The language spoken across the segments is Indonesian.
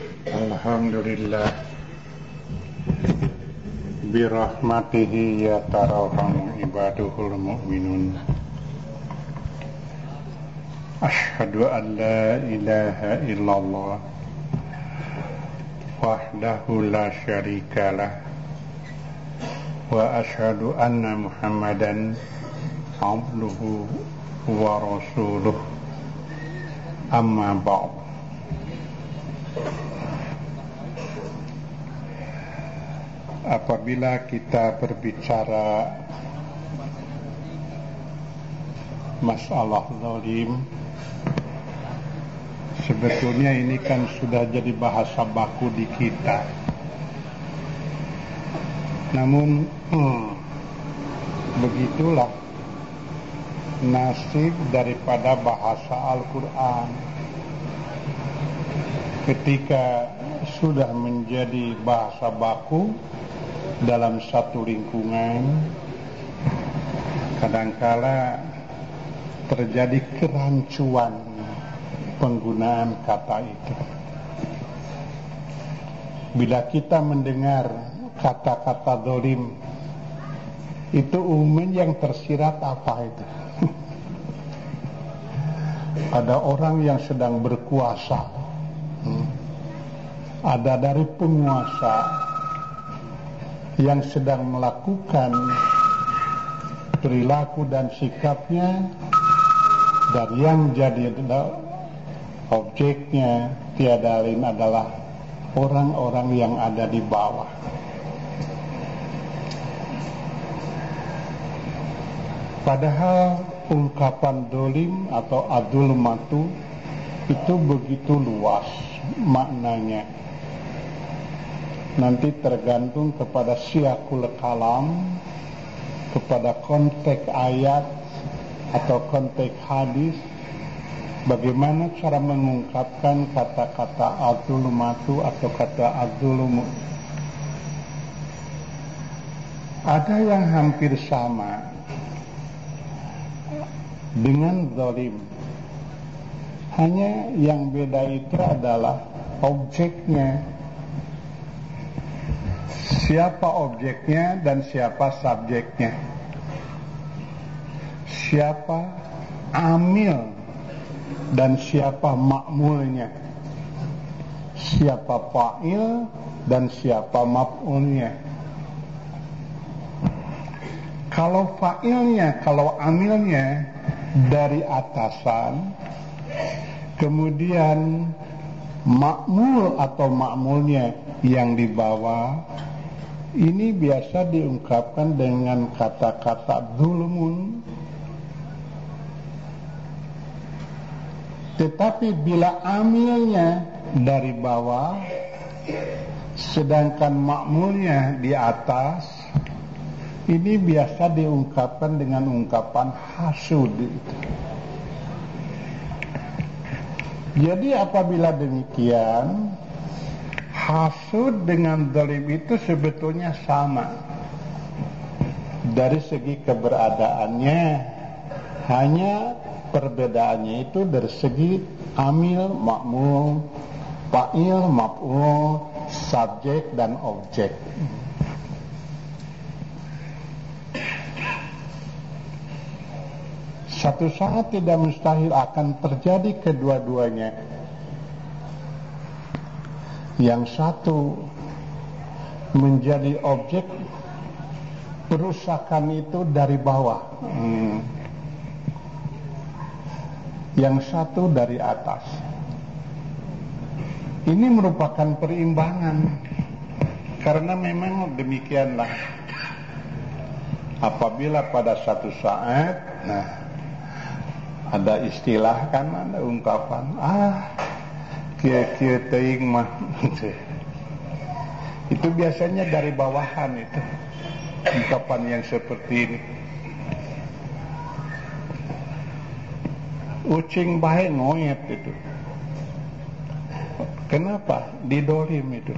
الحمد لله برحمته يتراحم عباده المؤمنون أشهد أن لا إله إلا الله وحده لا شريك له وأشهد أن محمدا عبده ورسوله أما بعد apabila kita berbicara masalah zalim sebetulnya ini kan sudah jadi bahasa baku di kita. Namun hmm, begitulah nasib daripada bahasa Al-Quran. Ketika sudah menjadi bahasa baku dalam satu lingkungan kadangkala terjadi kerancuan penggunaan kata itu. Bila kita mendengar kata-kata dolim itu umum yang tersirat apa itu? Ada orang yang sedang berkuasa. Hmm. ada dari penguasa yang sedang melakukan perilaku dan sikapnya dan yang jadi objeknya tiada lain adalah orang-orang yang ada di bawah. Padahal ungkapan dolim atau adul matu itu begitu luas maknanya nanti tergantung kepada siakul kalam kepada konteks ayat atau konteks hadis bagaimana cara mengungkapkan kata-kata matu atau kata mu ada yang hampir sama dengan zalim. Hanya yang beda itu adalah objeknya siapa objeknya dan siapa subjeknya. Siapa amil dan siapa makmulnya. Siapa fa'il dan siapa maf'ulnya. Kalau fa'ilnya kalau amilnya dari atasan kemudian makmul atau makmulnya yang di bawah ini biasa diungkapkan dengan kata-kata zulmun. Tetapi bila amilnya dari bawah sedangkan makmulnya di atas ini biasa diungkapkan dengan ungkapan hasud. Jadi apabila demikian hasud dengan dolim itu sebetulnya sama. Dari segi keberadaannya hanya perbedaannya itu dari segi amil makmul fa'il maf'ul subjek dan objek. Satu saat tidak mustahil akan terjadi kedua-duanya yang satu menjadi objek perusakan itu dari bawah. Hmm. yang satu dari atas. Ini merupakan perimbangan. Karena memang demikianlah. Apabila pada satu saat nah ada istilah kan ada ungkapan ah kia-kia teing mah itu biasanya dari bawahan itu ungkapan yang seperti ini. Ucing baik ngoyet itu. Kenapa? Didolim itu.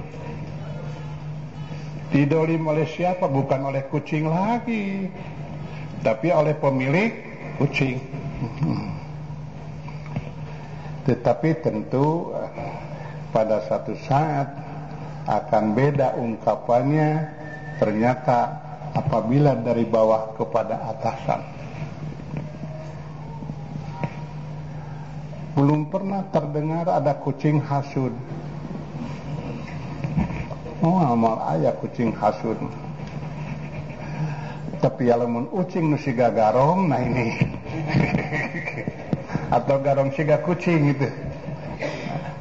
Didolim oleh siapa? Bukan oleh kucing lagi tapi oleh pemilik kucing tetapi tentu pada satu saat akan beda ungkapannya ternyata apabila dari bawah kepada atasan. Belum pernah terdengar ada kucing hasud. Oh, amal ayah kucing hasud. Tapi mun ucing nu siga garong, nah ini. Atau garong siga kucing itu.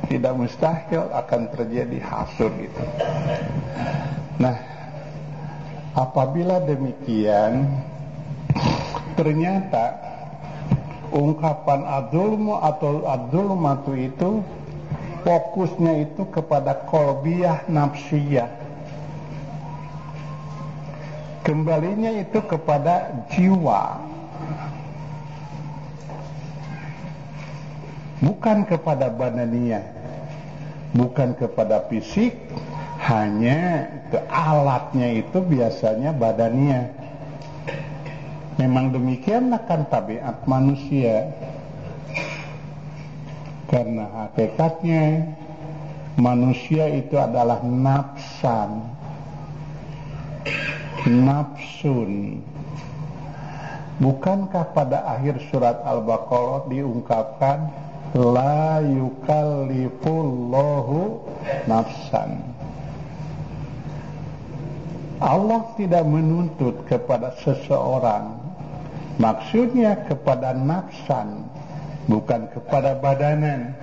Tidak mustahil akan terjadi hasud gitu. Nah, apabila demikian, ternyata ungkapan adulmu atau adulmatu itu fokusnya itu kepada kolbiah nafsiyah kembalinya itu kepada jiwa bukan kepada badania bukan kepada fisik hanya ke alatnya itu biasanya badania. Memang demikian akan tabiat manusia. Karena hakikatnya manusia itu adalah nafsan. Nafsun. Bukankah pada akhir surat Al-Baqarah diungkapkan La yukallifullahu nafsan. Allah tidak menuntut kepada seseorang. Maksudnya kepada nafsan Bukan kepada badanan.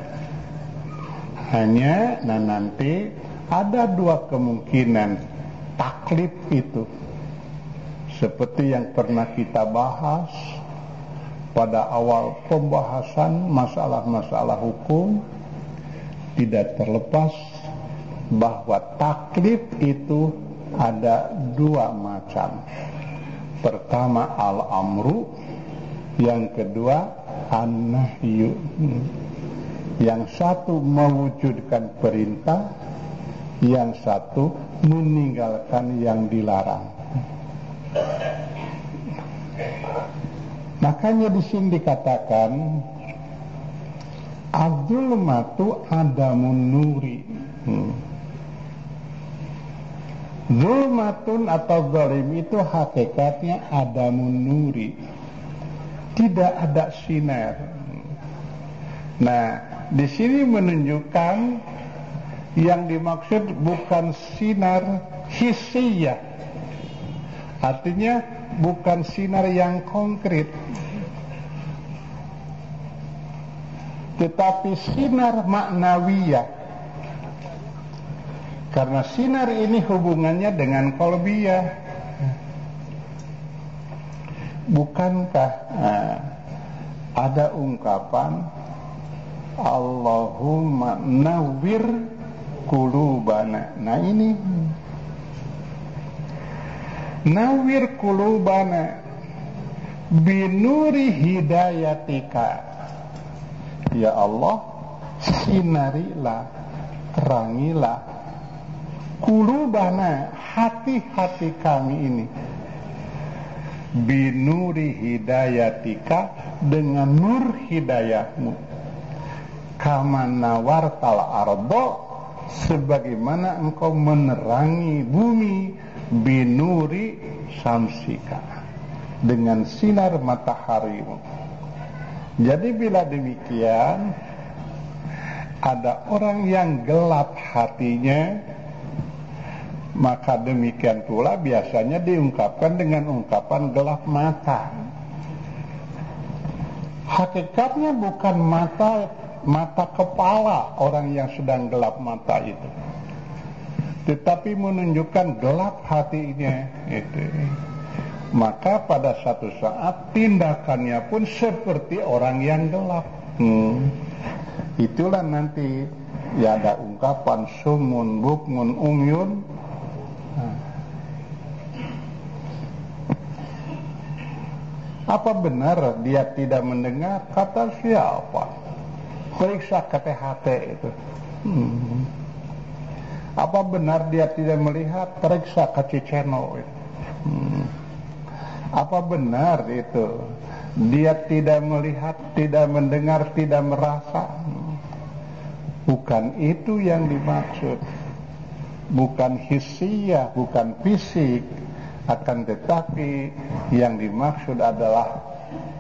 Hanya nah nanti ada dua kemungkinan taklif itu. Seperti yang pernah kita bahas pada awal pembahasan masalah-masalah hukum tidak terlepas bahwa taklif itu ada dua macam. Pertama al-amru. Yang kedua an-nahyu. Yang satu mewujudkan perintah yang satu meninggalkan yang dilarang Makanya di sini dikatakan Abdul matu adamun nuri. Hmm. Zulmatun atau zalim itu hakikatnya adamun nuri. Tidak ada sinar. Nah, di sini menunjukkan yang dimaksud bukan sinar hisiyah Artinya bukan sinar yang konkret. Tetapi sinar maknawiyah. Karena sinar ini hubungannya dengan kolbiyah. Bukankah nah, ada ungkapan Allahumma nawwir kulubana. Nah ini Nawir kulubana binuri hidayatika. Ya Allah, sinarilah, terangilah kulubana hati-hati kami ini binuri hidayatika dengan nur hidayahmu kama nawartal ardo sebagaimana engkau menerangi bumi binuri samsika. Dengan sinar matahari. Jadi bila demikian ada orang yang gelap hatinya maka demikian pula biasanya diungkapkan dengan ungkapan gelap mata. Hakikatnya bukan mata mata kepala orang yang sedang gelap mata itu tetapi menunjukkan gelap hatinya. Itu. Maka pada satu saat tindakannya pun seperti orang yang gelap. Hmm. itulah nanti ya ada ungkapan sumun bukmun umyun. Apa benar dia tidak mendengar? Kata siapa? Periksa KTHT itu. Hmm. Apa benar dia tidak melihat? Periksa kaci channel. Hmm. Apa benar itu? Dia tidak melihat, tidak mendengar, tidak merasa. Bukan itu yang dimaksud. Bukan hisia, bukan fisik. Akan tetapi yang dimaksud adalah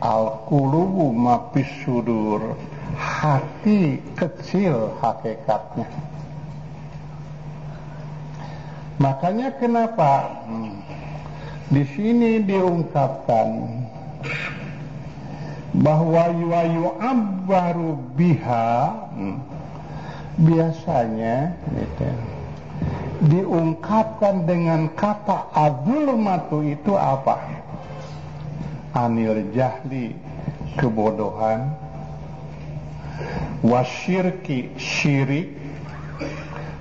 al-qulubu mapis sudur. Hati kecil hakikatnya. Makanya kenapa di sini diungkapkan bahwa yu'abbaru biha hmm, biasanya gitu, diungkapkan dengan kata azulmatu itu apa? Anil jahli kebodohan wasyirki syirik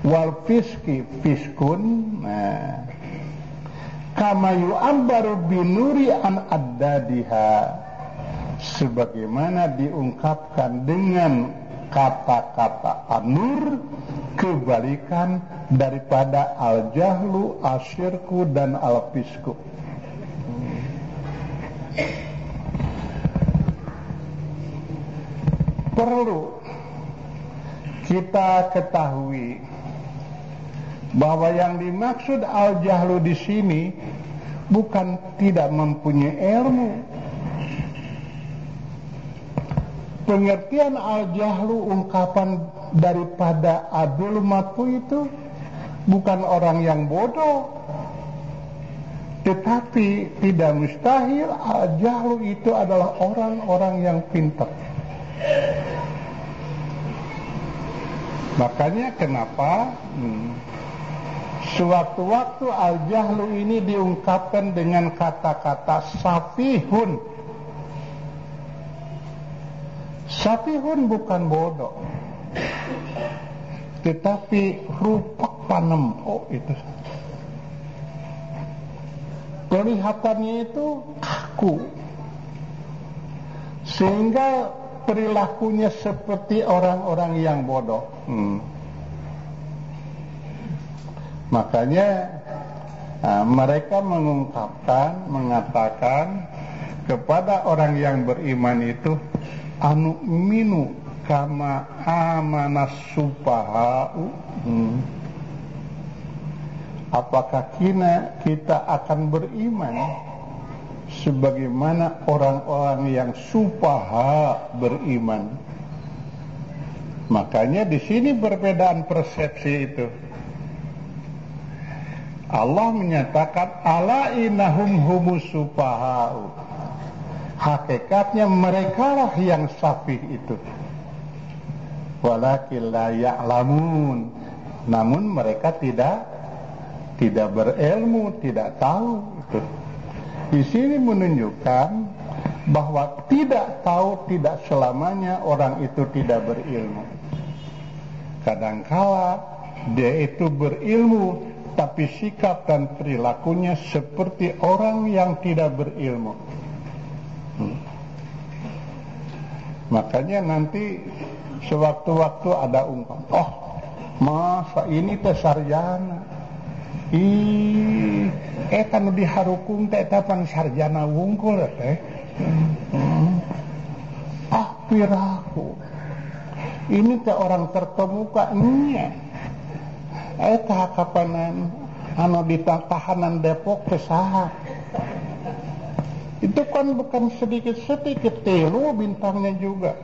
wal fiski fiskun nah kama yu'abbaru binuri an addadiha sebagaimana diungkapkan dengan kata-kata anur kebalikan daripada al-jahlu, asyirku dan al-fisku. Perlu kita ketahui bahwa yang dimaksud al-jahlu di sini bukan tidak mempunyai ilmu, pengertian al-jahlu ungkapan daripada adul matu itu bukan orang yang bodoh. Tetapi tidak mustahil al-jahlu itu adalah orang-orang yang pintar. Makanya kenapa hmm, sewaktu-waktu al-jahlu ini diungkapkan dengan kata-kata safihun. Sapihun bukan bodoh. Tetapi rupak panempo itu. Kelihatannya itu kaku. Sehingga perilakunya seperti orang-orang yang bodoh. Hmm. Makanya nah, mereka mengungkapkan, mengatakan kepada orang yang beriman itu anu minu kama amanas supaha'u hmm. apakah kina kita akan beriman sebagaimana orang-orang yang supaha beriman? Makanya di sini perbedaan persepsi itu Allah menyatakan ala inahum humus supaha'u hakikatnya mereka lah yang safih itu. Walakin namun mereka tidak tidak berilmu tidak tahu itu. Di sini menunjukkan bahwa tidak tahu tidak selamanya orang itu tidak berilmu. Kadangkala dia itu berilmu tapi sikap dan perilakunya seperti orang yang tidak berilmu Hmm. Makanya nanti sewaktu-waktu ada ungkap, oh masa ini teh sarjana. Ih, eh kan diharukung teh tapan sarjana wungkul teh. Hmm. Ah piraku. Ini teh orang terkemuka nya. Eh kapanan anu di tahanan Depok teh itu kan bukan sedikit-sedikit telu bintangnya juga.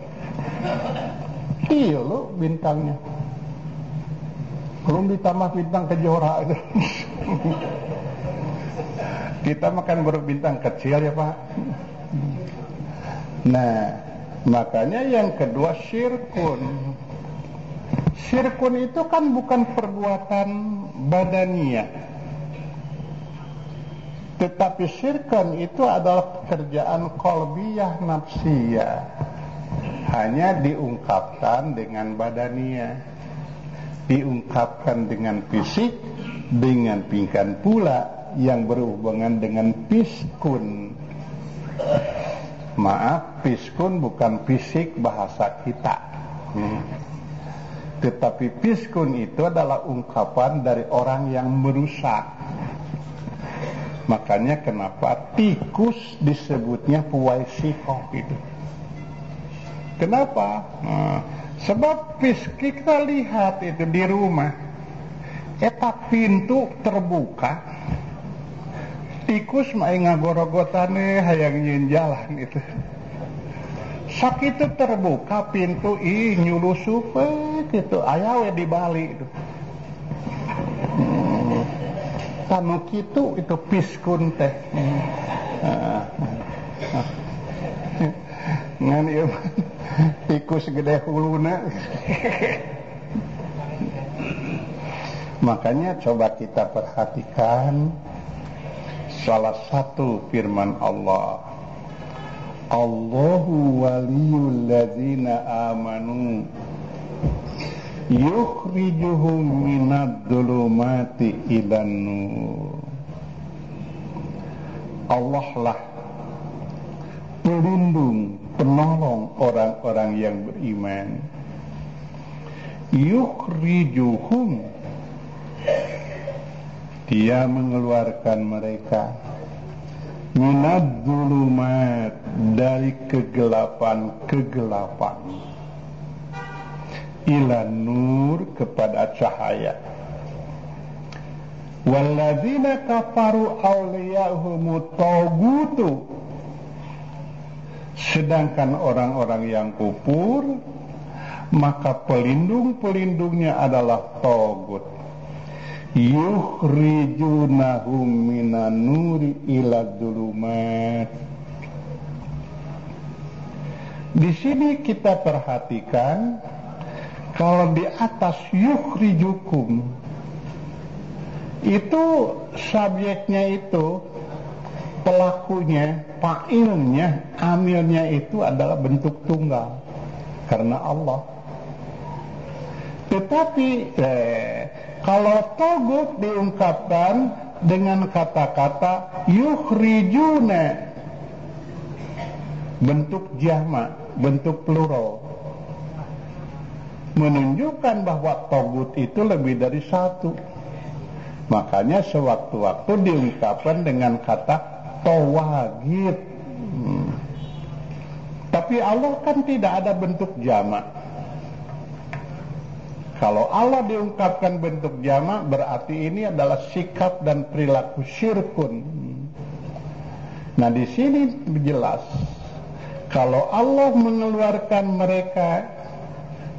Telu bintangnya. Belum ditambah bintang kejora. Kita makan berbintang kecil ya Pak. Nah, makanya yang kedua syirkun. Syirkun itu kan bukan perbuatan badaniah tetapi syirkan itu adalah pekerjaan kolbiyah nafsiyah. Hanya diungkapkan dengan badania. Diungkapkan dengan fisik, dengan pingkan pula yang berhubungan dengan piskun. Maaf, piskun bukan fisik bahasa kita. Hmm. Tetapi piskun itu adalah ungkapan dari orang yang merusak Makanya kenapa tikus disebutnya puwaisikoh itu. Kenapa? Nah, Sebab pis kita lihat itu di rumah, eta pintu terbuka, tikus main ngagorogotane hayang nyin jalan itu. Sak itu terbuka pintu ih nyulusup gitu ayawe di Bali itu. Hmm. Tanu itu piskun teh. Ngan ieu tikus gede huluna. Makanya coba kita perhatikan salah satu firman Allah. Allahu waliyul ladzina amanu yukhrijuhum minad dhulumati ilan nur. Allah lah pelindung, penolong orang-orang yang beriman. Yukhrijuhum dia mengeluarkan mereka minad dhulumat dari kegelapan-kegelapan ila nur kepada cahaya. Walladzina kafaru awliyahum tagutu sedangkan orang-orang yang kufur maka pelindung-pelindungnya adalah togut yukhrijunahum minan nuri ila dhulumat di sini kita perhatikan kalau di atas yukhrijukum itu subjeknya itu pelakunya, fa'ilnya, amilnya itu adalah bentuk tunggal karena Allah. Tetapi eh, kalau togut diungkapkan dengan kata-kata yukhrijuna bentuk jama, bentuk plural menunjukkan bahwa togut itu lebih dari satu. Makanya sewaktu-waktu diungkapkan dengan kata tawagid. Hmm. Tapi Allah kan tidak ada bentuk jamak. Kalau Allah diungkapkan bentuk jamak berarti ini adalah sikap dan perilaku syirkun. Nah di sini jelas kalau Allah mengeluarkan mereka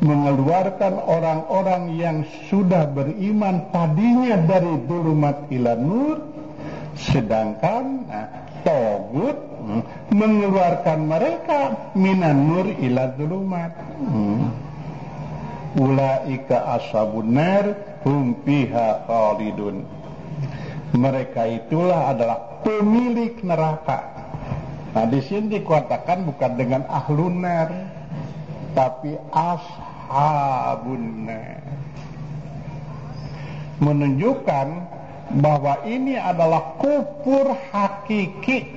mengeluarkan orang-orang yang sudah beriman tadinya dari dulumat ila nur sedangkan nah, togut hmm, mengeluarkan mereka minan nur ila dulumat hmm. Ulaika ashabun nar hum fiha khalidun. Mereka itulah adalah pemilik neraka. Nah di sini dikatakan bukan dengan ahlun nar tapi ashabun menunjukkan bahwa ini adalah kufur hakiki.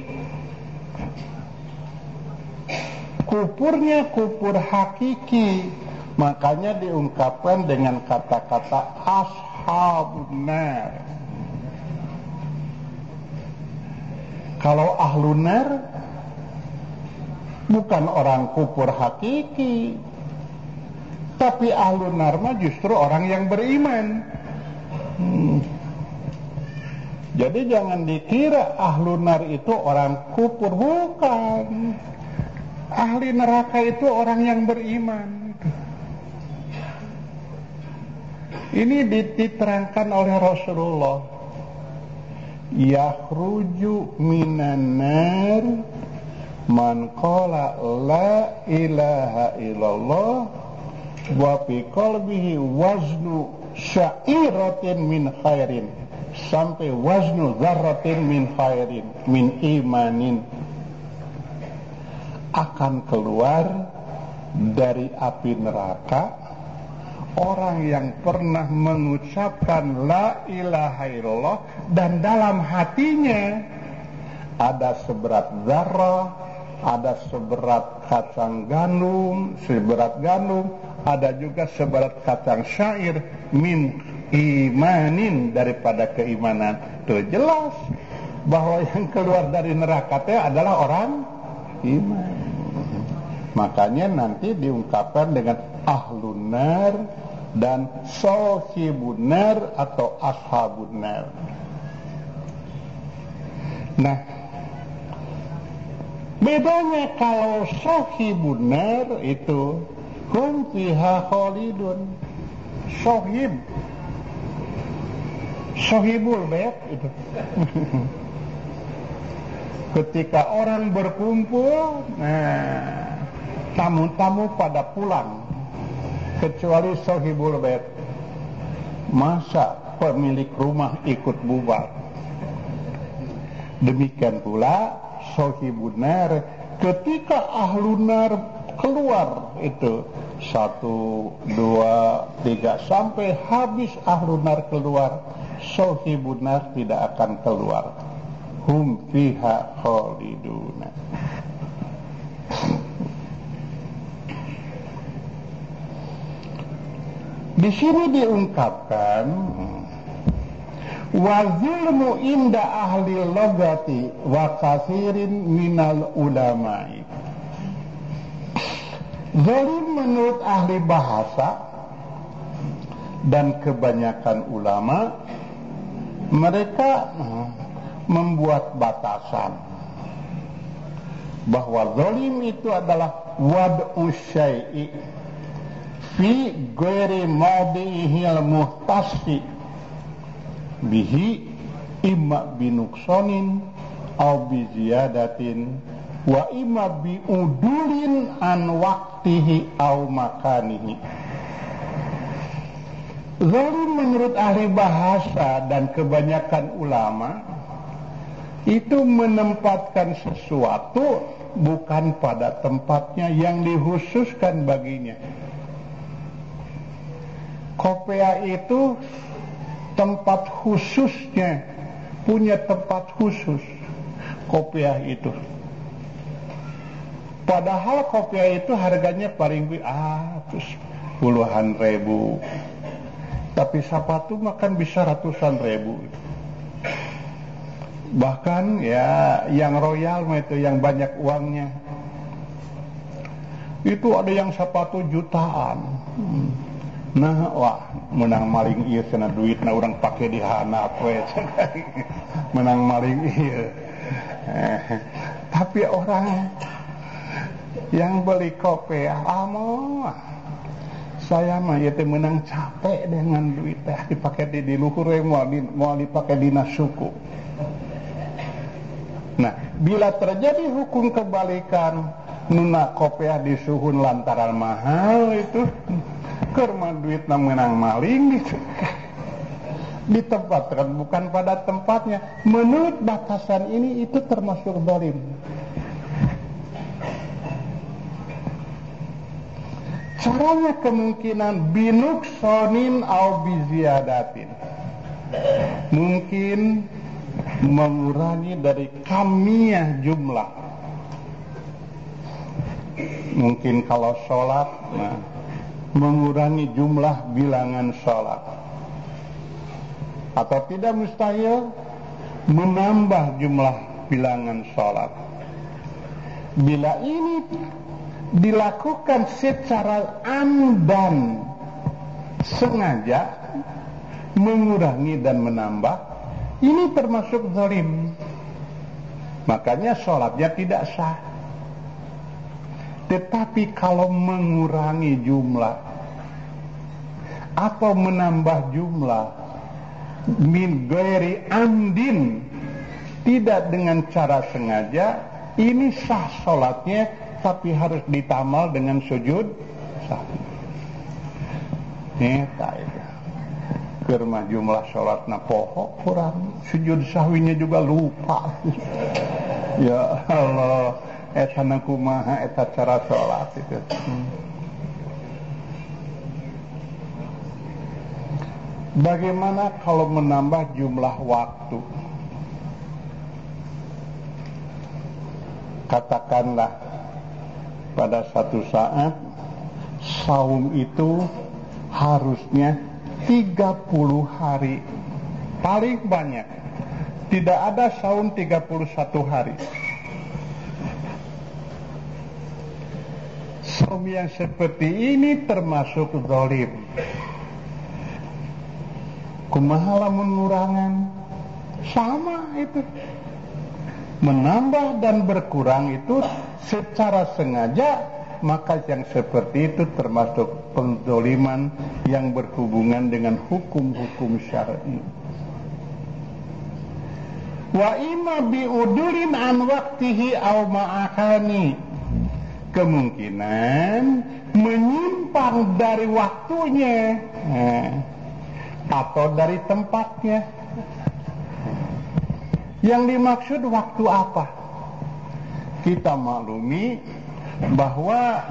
Kufurnya kufur hakiki makanya diungkapkan dengan kata-kata ashabun kalau ahlunar bukan orang kufur hakiki. Tapi ahlu narma justru orang yang beriman. Hmm. jadi jangan dikira ahlu nar itu orang kufur bukan. Ahli neraka itu orang yang beriman ini diterangkan oleh Rasulullah. Yakhruju minan nar man qala la ilaha illallah wa fi qalbihi waznu sya'iratin min khairin sampai waznu zarratin min khairin min imanin. Akan keluar dari api neraka orang yang pernah mengucapkan la ilaha illallah dan dalam hatinya ada seberat zarrah ada seberat kacang gandum, seberat gandum, ada juga seberat kacang syair min imanin daripada keimanan. Itu jelas bahwa yang keluar dari neraka itu adalah orang iman. Makanya nanti diungkapkan dengan ahlunar dan sohibunar atau ashabunar. Nah, bedanya kalau sohibunar itu hum fiha khalidun. Sohib Sohibul bait itu. Ketika orang berkumpul, nah, tamu-tamu pada pulang kecuali sohibul bait. Masa pemilik rumah ikut bubar? Demikian pula sohibunar ketika ahlunar keluar itu satu dua tiga sampai habis ahlunar keluar sohibunar tidak akan keluar. Hum fiha khaliduna Di sini diungkapkan wazilmu inda ahli logati wa kasirin minal ulamai. Zalim menurut ahli bahasa dan kebanyakan ulama mereka membuat batasan bahwa zalim itu adalah wad'u syai'i fi ghairi al muhtasi bihi imma binuksonin au bi ziyadatin wa imma bi udulin an waktihi au makanihi. Zalim menurut ahli bahasa dan kebanyakan ulama itu menempatkan sesuatu bukan pada tempatnya yang dihususkan baginya Kopea itu tempat khususnya, punya tempat khusus. Kopea itu. Padahal kopea itu harganya paling ah, puluhan ribu. Tapi sepatu makan bisa ratusan ribu. Bahkan ya yang royal itu yang banyak uangnya. Itu ada yang sepatu jutaan. Hmm Nah wah menang maling iya sana duit na orang pakai di hana we menang maling iya. Eh, tapi orang yang beli kopi ah, amo ah. saya mah ya teh menang capek dengan duit teh dipakai di, di luhur mau di, mau dipakai di suku. Nah bila terjadi hukum kebalikan nuna kopiah disuhun lantaran mahal itu. Kerma duit menang maling gitu. Ditempatkan bukan pada tempatnya. Menurut batasan ini itu termasuk zalim. Caranya kemungkinan binuk sonin au biziadatin. Mungkin mengurangi dari kamiah jumlah. Mungkin kalau sholat nah mengurangi jumlah bilangan sholat. Atau tidak mustahil menambah jumlah bilangan sholat. Bila ini dilakukan secara amdan sengaja mengurangi dan menambah ini termasuk zalim. Makanya sholatnya tidak sah. Tetapi kalau mengurangi jumlah atau menambah jumlah min gairi andin tidak dengan cara sengaja ini sah sholatnya tapi harus ditamal dengan sujud sah. Ini tak itu. Kerma jumlah sholat na pohok kurang sujud sahwinya juga lupa. ya Allah eta kumaha eta cara sholat itu hmm. Bagaimana kalau menambah jumlah waktu? Katakanlah pada satu saat saum itu harusnya 30 hari paling banyak tidak ada saum 31 hari hukum yang seperti ini termasuk zalim. Kumaha lamun sama itu. Menambah dan berkurang itu secara sengaja maka yang seperti itu termasuk penzoliman yang berhubungan dengan hukum-hukum syar'i. Wa ima biudurin an waktihi au ma'akani kemungkinan menyimpang dari waktunya eh, atau dari tempatnya. Yang dimaksud waktu apa? Kita maklumi bahwa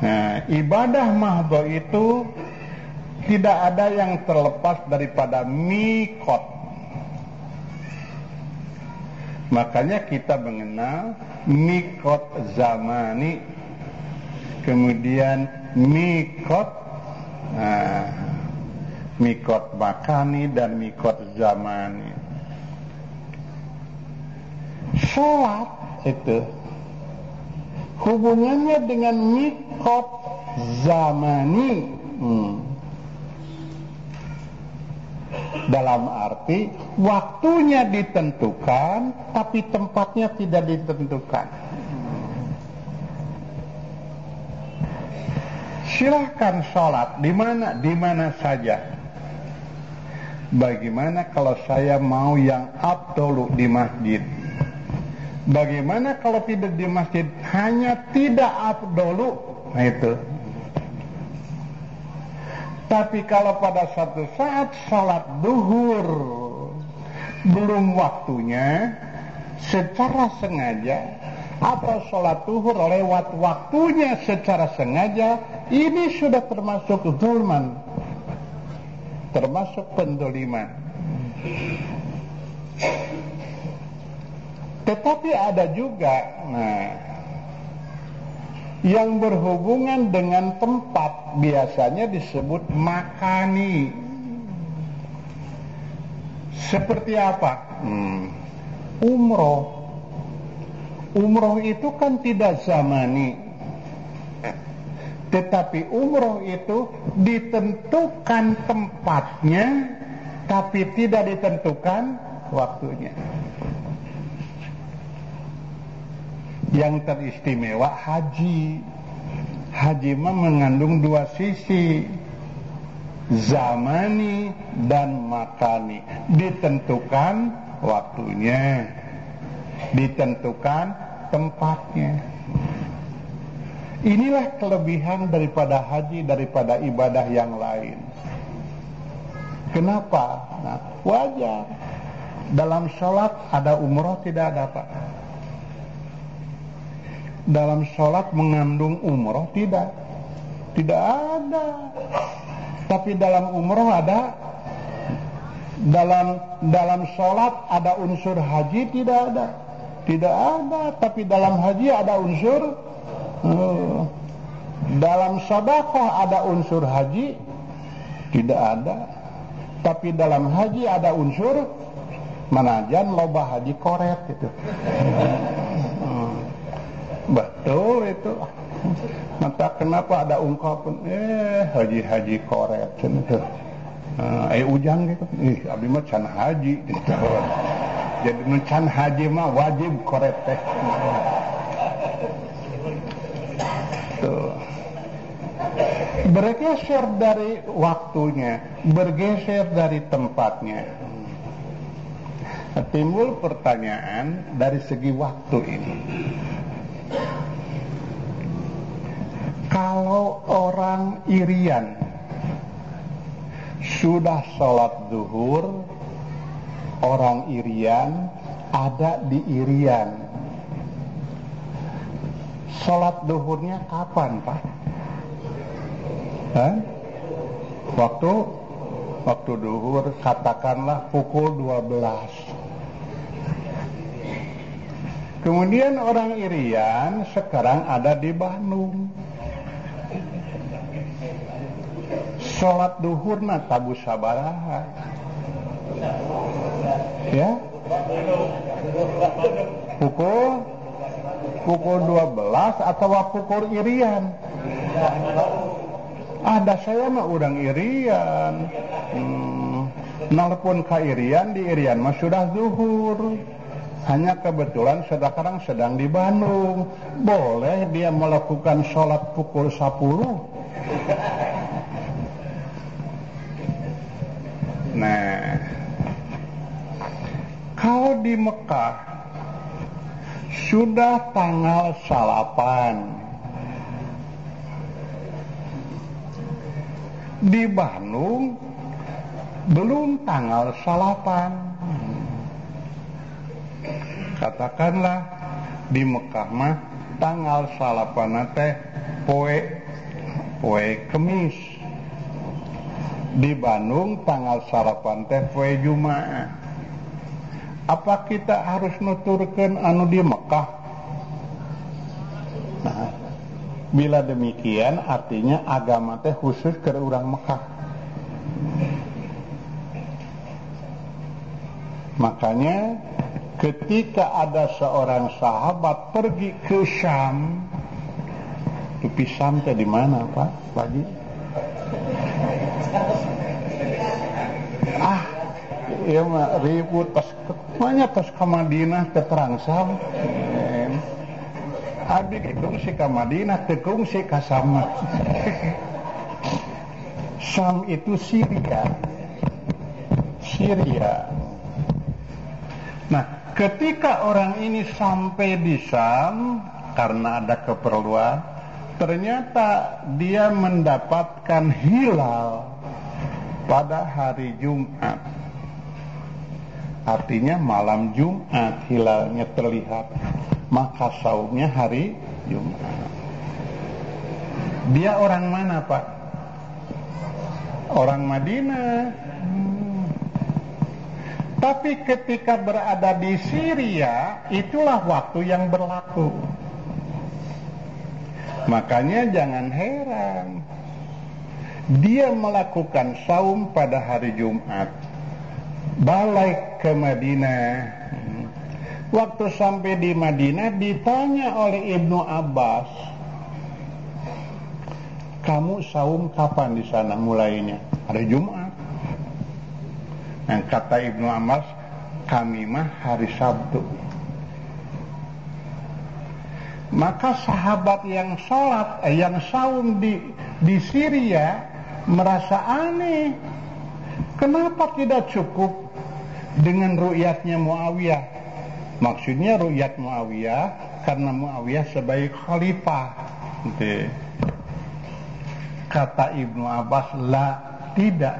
nah, ibadah mahdo itu tidak ada yang terlepas daripada mikot. Makanya kita mengenal mikot zamani, kemudian mikot, nah, mikot makani dan mikot zamani. Sholat itu hubungannya dengan mikot zamani. Hmm. Dalam arti waktunya ditentukan tapi tempatnya tidak ditentukan. Silahkan sholat di mana di mana saja. Bagaimana kalau saya mau yang abdulu di masjid? Bagaimana kalau tidak di masjid hanya tidak abdulu? Nah itu. Tapi kalau pada satu saat salat duhur belum waktunya, secara sengaja atau sholat duhur lewat waktunya secara sengaja, ini sudah termasuk zulman, termasuk pendoliman. Tetapi ada juga nah, yang berhubungan dengan tempat biasanya disebut makani. Seperti apa? Hmm. Umroh. Umroh itu kan tidak zamani. Tetapi umroh itu ditentukan tempatnya, tapi tidak ditentukan waktunya. yang teristimewa haji. Haji mah mengandung dua sisi. Zamani dan makani. Ditentukan waktunya. Ditentukan tempatnya. Inilah kelebihan daripada haji daripada ibadah yang lain. Kenapa? Nah, wajar. Dalam sholat ada umroh tidak ada apa? dalam sholat mengandung umroh tidak tidak ada tapi dalam umroh ada dalam dalam sholat ada unsur haji tidak ada tidak ada tapi dalam haji ada unsur uh, dalam sodakoh ada unsur haji tidak ada tapi dalam haji ada unsur manajan loba haji koret itu Betul itu. Maka kenapa ada ungkapan eh haji-haji koret itu. Eh ujang gitu. Ih, abdi mah can haji gitu. Jadi can haji mah wajib koret teh. Tuh. Bergeser dari waktunya, bergeser dari tempatnya. Timbul pertanyaan dari segi waktu ini. Kalau orang irian sudah sholat duhur, orang irian ada di irian. Sholat duhurnya kapan Pak? Hah? Waktu waktu duhur katakanlah pukul 12 Kemudian orang Irian sekarang ada di Bandung. Sholat duhur na tabu sabaraha. Ya? Pukul pukul 12 atau pukul irian? Ada saya mah udang irian. Hmm, nelpon ke irian di irian mah sudah zuhur. Hanya kebetulan sekarang sedang di Bandung. Boleh dia melakukan sholat pukul 10 nah kalau di Mekah sudah tanggal salapan. Di Bandung belum tanggal salapan. Katakanlah di Mekah mah tanggal salapan teh poe poe kemis. Di Bandung tanggal salapan teh poe Jumat apa kita harus nuturkan anu di Mekah? Nah, bila demikian artinya agama teh khusus ke orang Mekah. Makanya ketika ada seorang sahabat pergi ke Syam di Syam ke di mana Pak? Pagi? Ah ya mah ribut. Pas mana pas ke Madinah ke Sam Abi kekung si ke Madinah tekung si ke Sam Syam itu Syria. Syria. Nah Ketika orang ini sampai di Sam karena ada keperluan, ternyata dia mendapatkan hilal pada hari Jumat. Artinya malam Jumat hilalnya terlihat, maka saumnya hari Jumat. Dia orang mana, Pak? Orang Madinah. Tapi ketika berada di Syria, itulah waktu yang berlaku. Makanya jangan heran. Dia melakukan saum pada hari Jumat. Balik ke Madinah. Waktu sampai di Madinah ditanya oleh Ibnu Abbas, "Kamu saum kapan di sana mulainya?" Hari Jumat. Yang kata Ibnu Abbas, kami mah hari Sabtu. Maka sahabat yang sholat, eh, yang saum di di Syria merasa aneh. Kenapa tidak cukup dengan ru'yatnya Muawiyah? Maksudnya ru'yat Muawiyah karena Muawiyah sebagai khalifah. Kata Ibnu Abbas, la tidak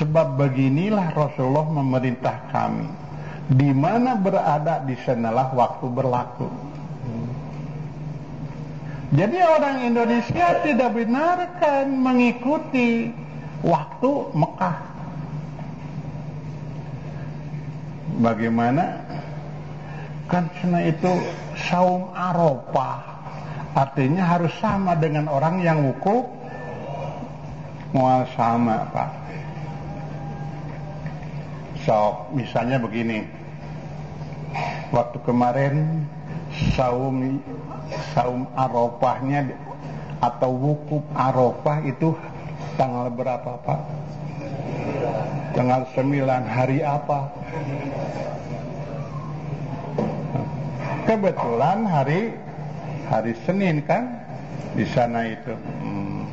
Sebab beginilah Rasulullah memerintah kami. Di mana berada di sanalah waktu berlaku. Jadi orang Indonesia tidak benarkan mengikuti waktu Mekah. Bagaimana? Kan karena itu saum Arafah. Artinya harus sama dengan orang yang wukuf mual sama, Pak. So, misalnya begini. Waktu kemarin saum saum Arafahnya atau wukuf Arafah itu tanggal berapa, Pak? Tanggal 9 hari apa? Kebetulan hari hari Senin kan di sana itu. Hmm.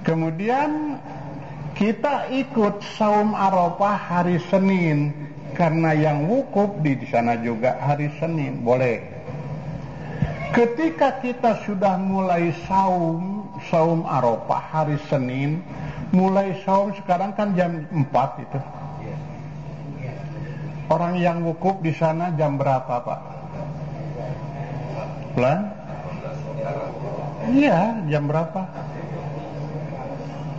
Kemudian kita ikut saum Arafah hari Senin karena yang wukuf di sana juga hari Senin boleh. Ketika kita sudah mulai saum saum Arafah hari Senin, mulai saum sekarang kan jam 4 itu. Orang yang wukuf di sana jam berapa, Pak? Bulan? Iya, jam berapa?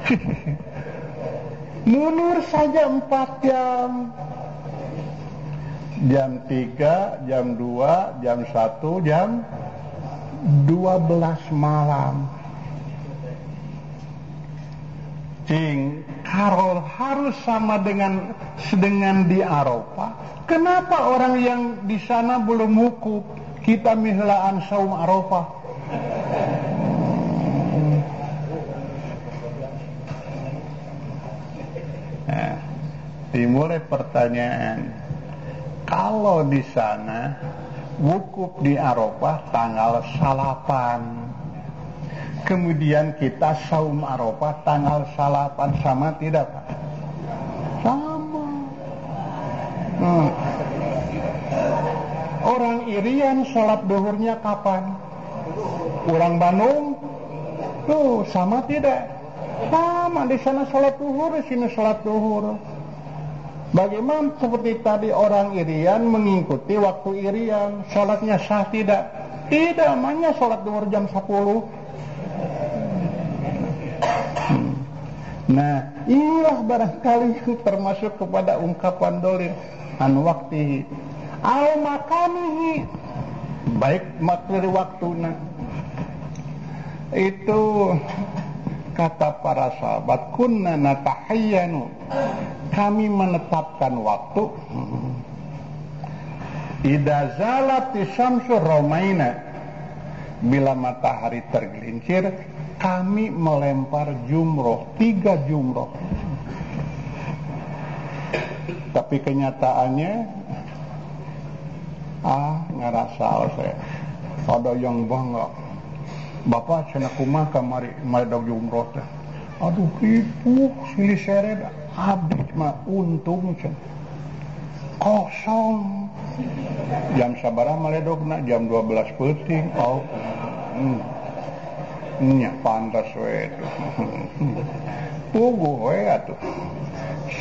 Mundur saja empat jam. Jam tiga, jam dua, jam satu, jam dua belas malam. Cing, kalau harus sama dengan dengan di Eropa, kenapa orang yang di sana belum wukuf? Kita mihlaan saum Eropa. Nah, dimulai pertanyaan. Kalau di sana wukuf di Eropa tanggal salapan kemudian kita saum Arafah tanggal salapan sama tidak Pak? Sama. Hmm. Orang Irian sholat duhurnya kapan? Orang Bandung? Tuh sama tidak? Sama di sana sholat duhur, di sini sholat duhur. Bagaimana seperti tadi orang Irian mengikuti waktu Irian, sholatnya sah tidak? Tidak, namanya sholat duhur jam 10 Nah, inilah barangkali yang termasuk kepada ungkapan dolir. An waktu al makamihi baik materi waktuna itu kata para sahabat kunna natahayyanu. Kami menetapkan waktu. Idza zalat syamsu romaina bila matahari tergelincir kami melempar jumroh, tiga jumroh. Tapi kenyataannya, ah ngerasa saya, ada yang bangga. Bapak cina kumah kamari maledog jumroh. Aduh ribu silih seret habis mah untung cina. Kosong. Jam sabarah maledogna jam 12 penting. Oh. Hmm. nya pantas we pugu we atuh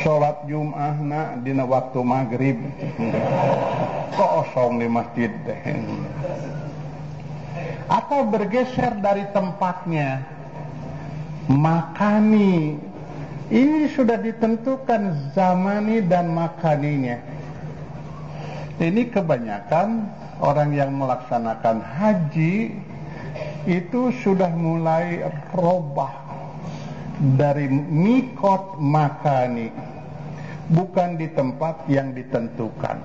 salat Jum'ahna dina waktu maghrib kosong di masjid deh atau bergeser dari tempatnya makani ini sudah ditentukan zamani dan makaninya ini kebanyakan orang yang melaksanakan haji itu sudah mulai robah dari mikot makani bukan di tempat yang ditentukan.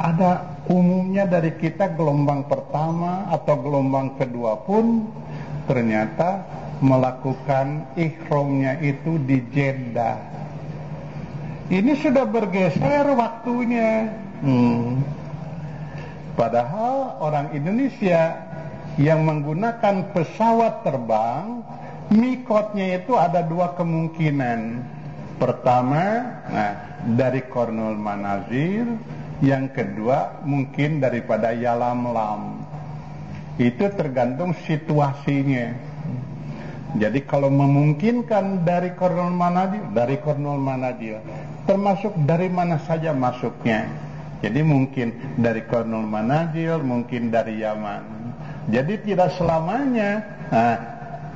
Ada umumnya dari kita gelombang pertama atau gelombang kedua pun ternyata melakukan ikhramnya itu di Jeddah ini sudah bergeser waktunya. Hmm. padahal orang Indonesia yang menggunakan pesawat terbang mikotnya itu ada dua kemungkinan. Pertama nah, dari Kornul Manazir. Yang kedua mungkin daripada Yalam Lam. Itu tergantung situasinya jadi kalau memungkinkan dari Kornul Manazir dari Kornul Manazir termasuk dari mana saja masuknya jadi mungkin dari Kornul Manazil mungkin dari Yaman jadi tidak selamanya nah,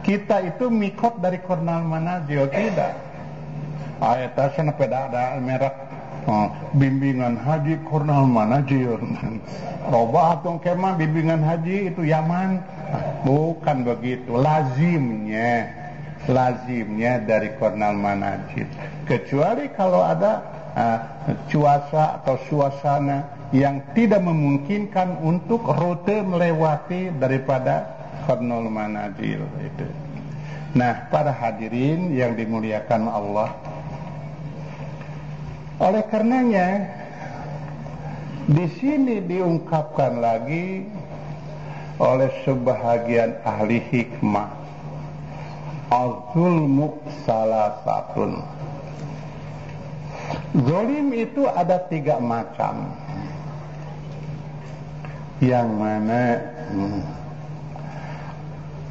kita itu mikot dari kornal manazil tidak. Ayat asana peda ada merek oh, bimbingan haji kornal manazil. Roba atau kema bimbingan haji itu Yaman. Bukan begitu. Lazimnya lazimnya dari kornal manajid. Kecuali kalau ada uh, cuaca atau suasana yang tidak memungkinkan untuk rute melewati daripada Kharnul Manazil itu. Nah, para hadirin yang dimuliakan Allah. Oleh karenanya di sini diungkapkan lagi oleh sebahagian ahli hikmah. Az-zulmu salasatun. Zolim itu ada tiga macam. Yang mana? Hmm,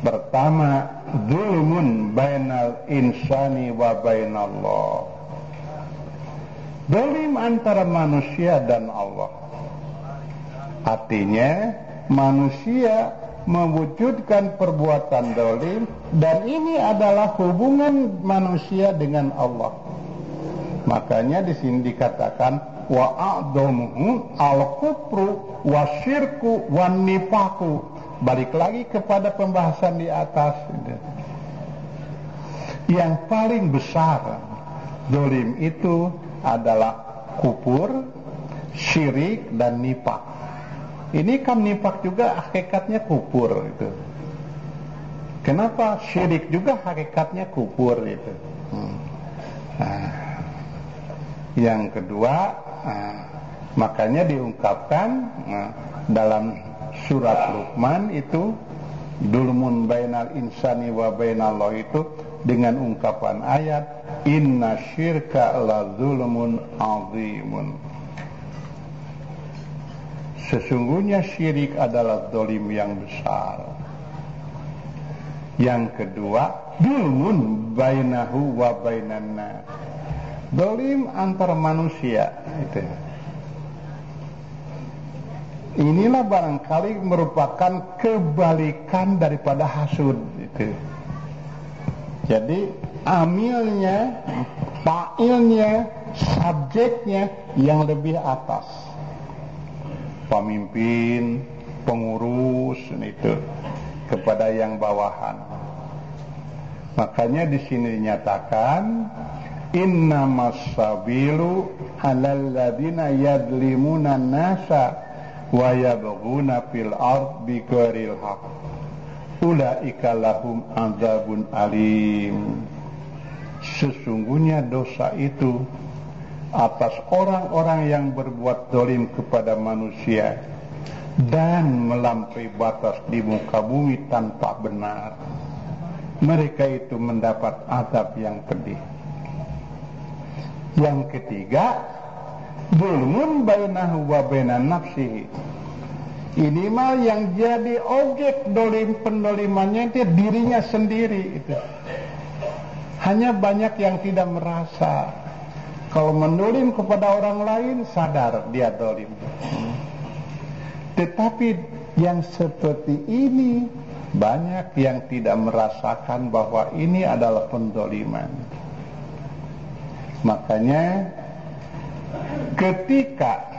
pertama zulmun bainal insani wa bainallah. Zalim antara manusia dan Allah. Artinya manusia mewujudkan perbuatan dolim dan ini adalah hubungan manusia dengan Allah. Makanya di sini dikatakan wa a'damuhu al-kufru wa syirku wa nifaku. Balik lagi kepada pembahasan di atas. Yang paling besar dolim itu adalah kupur, syirik dan nipak. Ini kan nipak juga hakikatnya kupur itu. Kenapa syirik juga hakikatnya kupur itu? Hmm. Nah, yang kedua, nah, makanya diungkapkan nah, dalam surat Luqman itu dulmun bainal insani wa bainallah itu dengan ungkapan ayat inna syirka la zulmun azimun sesungguhnya syirik adalah dolim yang besar yang kedua dulmun bainahu wa bainanna dolim antar manusia itu Inilah barangkali merupakan kebalikan daripada hasud itu. Jadi amilnya, fa'ilnya, subjeknya yang lebih atas. Pemimpin, pengurus itu kepada yang bawahan. Makanya di sini dinyatakan inna masabilu alal ladina yadlimuna nasa wa yabghuna fil ard bighairil haqq ulaika lahum azabun alim sesungguhnya dosa itu atas orang-orang yang berbuat dolim kepada manusia dan melampaui batas di muka bumi tanpa benar. Mereka itu mendapat azab yang pedih. Yang ketiga zulmun bainahu wa bainan nafsihi. Ini mah yang jadi objek dolim pendolimannya itu dirinya sendiri itu. Hanya banyak yang tidak merasa kalau mendolim kepada orang lain sadar dia dolim. Tetapi yang seperti ini banyak yang tidak merasakan bahwa ini adalah pendoliman. Makanya ketika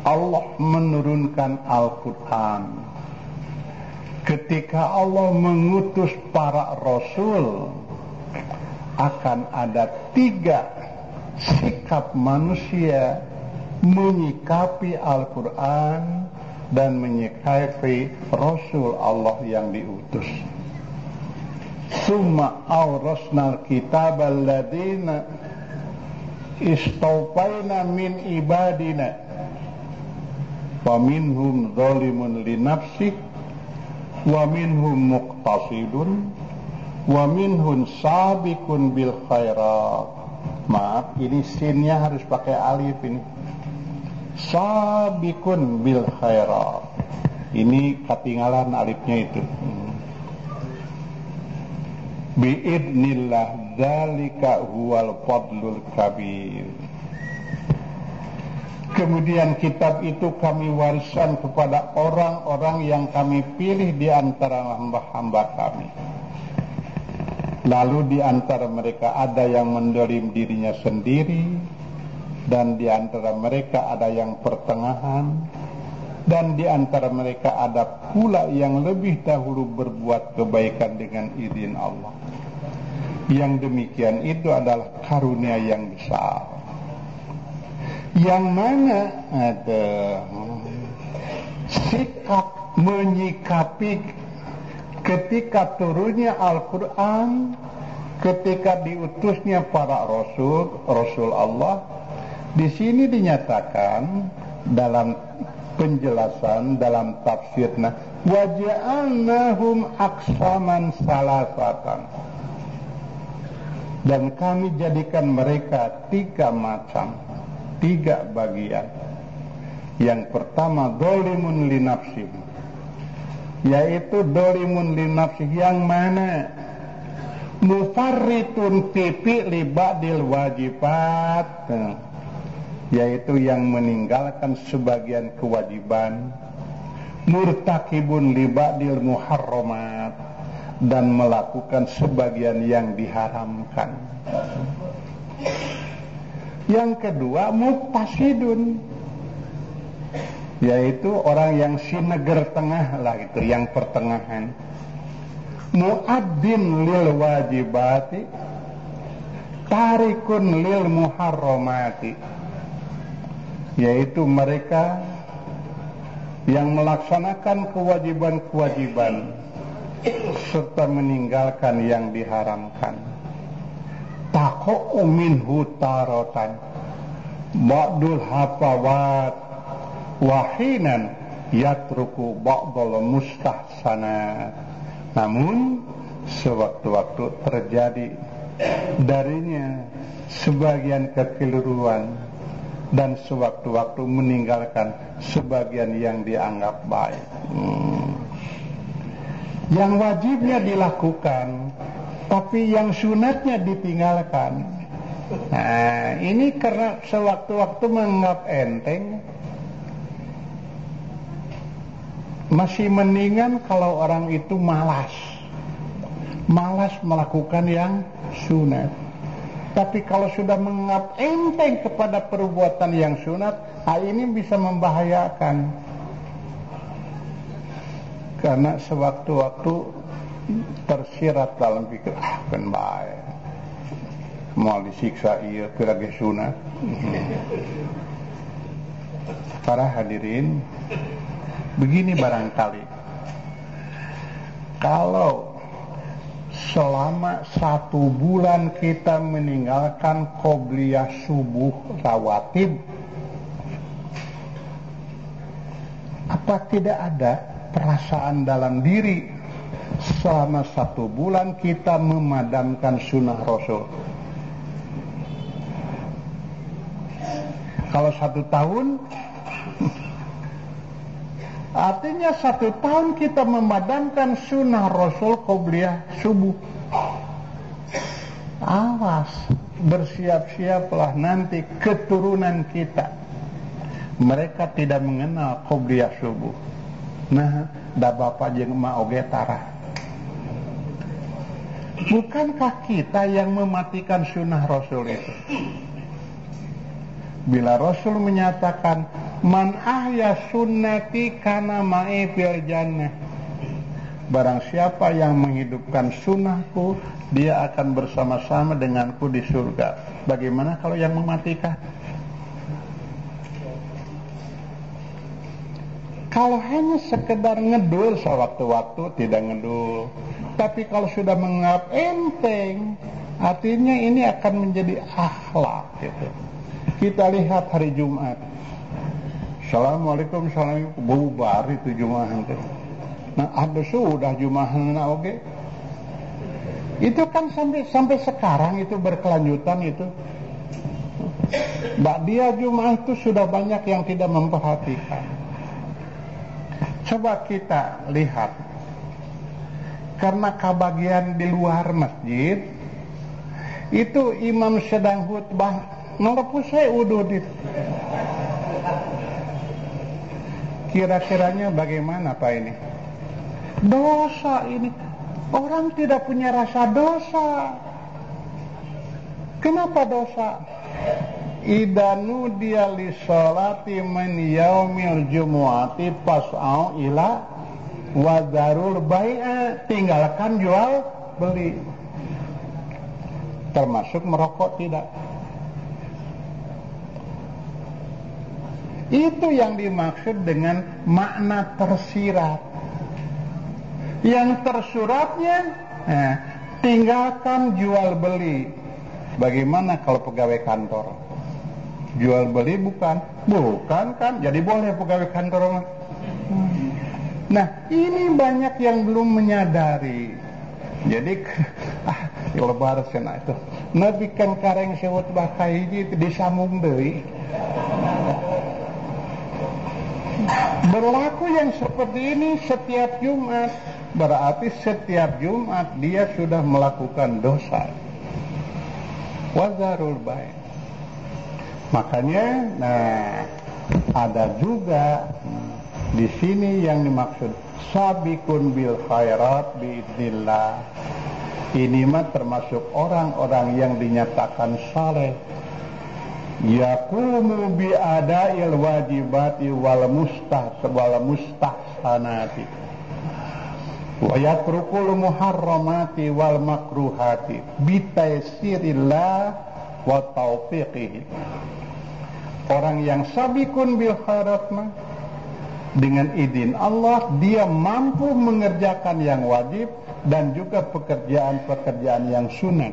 Allah menurunkan Al-Quran Ketika Allah mengutus para Rasul Akan ada tiga sikap manusia Menyikapi Al-Quran Dan menyikapi Rasul Allah yang diutus Summa awrasnal kitab alladina Istaupaina min ibadina Faminhum zalimun li nafsih wa minhum muqtasidun wa minhum sabiqun bil khairat. Maaf, ini sinnya harus pakai alif ini. Sabiqun bil khairat. Ini ketinggalan alifnya itu. Hmm. Biidnillah dalika huwal fadlul kabir. Kemudian kitab itu kami wariskan kepada orang-orang yang kami pilih di antara hamba-hamba kami. Lalu di antara mereka ada yang mendolim dirinya sendiri dan di antara mereka ada yang pertengahan dan di antara mereka ada pula yang lebih dahulu berbuat kebaikan dengan izin Allah. Yang demikian itu adalah karunia yang besar. Yang mana? Ada sikap menyikapi ketika turunnya Al-Quran ketika diutusnya para rasul rasul Allah di sini dinyatakan dalam penjelasan dalam tafsirnya waja'alnahum aksaman salasatan dan kami jadikan mereka tiga macam tiga bagian. Yang pertama dolimun li nafsi. Yaitu dolimun li nafsi yang mana? Mufarritun pipi li ba'dil wajibat. Yaitu yang meninggalkan sebagian kewajiban. Murtakibun li ba'dil muharramat. Dan melakukan sebagian yang diharamkan. Yang kedua muktasidun yaitu orang yang sineger tengah lah itu yang pertengahan. Muadzin lil wajibati tarikun lil muharramati. Yaitu mereka yang melaksanakan kewajiban-kewajiban serta meninggalkan yang diharamkan. Taqa'u minhu taratan ba'dul hafawat wahinan yatruku ba'dul mustahsanat namun sewaktu-waktu terjadi darinya sebagian kekeliruan dan sewaktu-waktu meninggalkan sebagian yang dianggap baik. Hmm. Yang wajibnya dilakukan, tapi yang sunatnya ditinggalkan. Nah, ini karena sewaktu-waktu menganggap enteng, masih mendingan kalau orang itu malas. Malas melakukan yang sunat. Tapi kalau sudah menganggap enteng kepada perbuatan yang sunat, hal ini bisa membahayakan. Karena sewaktu-waktu tersirat dalam pikir, ah kan baik. Mau disiksa iya kira sunat. Para hadirin, begini barangkali. Kalau selama satu bulan kita meninggalkan qobliyah subuh rawatib apa tidak ada perasaan dalam diri selama satu bulan kita memadamkan sunnah rasul kalau satu tahun Artinya satu tahun kita memadamkan sunnah Rasul Qobliyah subuh. Awas, bersiap-siaplah nanti keturunan kita. Mereka tidak mengenal Qobliyah subuh. Nah, dah bapak jeng ma oge tarah. Bukankah kita yang mematikan sunnah Rasul itu? Bila Rasul menyatakan Man ahya sunnati kana ma'i fil jannah. Barang siapa yang menghidupkan sunnahku, dia akan bersama-sama denganku di surga. Bagaimana kalau yang mematikan? Kalau hanya sekedar ngedul sewaktu-waktu tidak ngedul. Tapi kalau sudah menganggap enteng, artinya ini akan menjadi akhlak gitu. Kita lihat hari Jumat Assalamualaikum Assalamualaikum bubar itu jumahan teh. Nah ada sudah jumahan na oke. Itu kan sampai sampai sekarang itu berkelanjutan itu. Mbak dia Jumat itu sudah banyak yang tidak memperhatikan. Coba kita lihat. Karena kebagian di luar masjid itu imam sedang khutbah ngelepus saya udut itu. Kira-kiranya bagaimana Pak ini? Dosa ini. Orang tidak punya rasa dosa. Kenapa dosa? Idanu dia li salati min yaumil jumu'ati pas'au ila wadarul bai'a tinggalkan jual beli termasuk merokok tidak Itu yang dimaksud dengan makna tersirat. Yang tersuratnya, eh, tinggalkan jual beli. Bagaimana kalau pegawai kantor? Jual beli bukan? Bukan kan? Jadi boleh pegawai kantor Nah, ini banyak yang belum menyadari. Jadi, ah, lebar sana itu. Nabi kan kareng sewot bakai disambung deui. Berlaku yang seperti ini setiap Jumat. Berarti setiap Jumat dia sudah melakukan dosa. Wazarul baik. Makanya nah ada juga di sini yang dimaksud sabikun bil khairat biidnillah. Ini mah termasuk orang-orang yang dinyatakan saleh yaqumu bi ada'il wajibati wal mustah wal mustahsanati wa yatrukul muharramati wal makruhati bitaisirillah wa taufiqihi orang yang sabikun bil khairat dengan izin Allah dia mampu mengerjakan yang wajib dan juga pekerjaan-pekerjaan yang sunat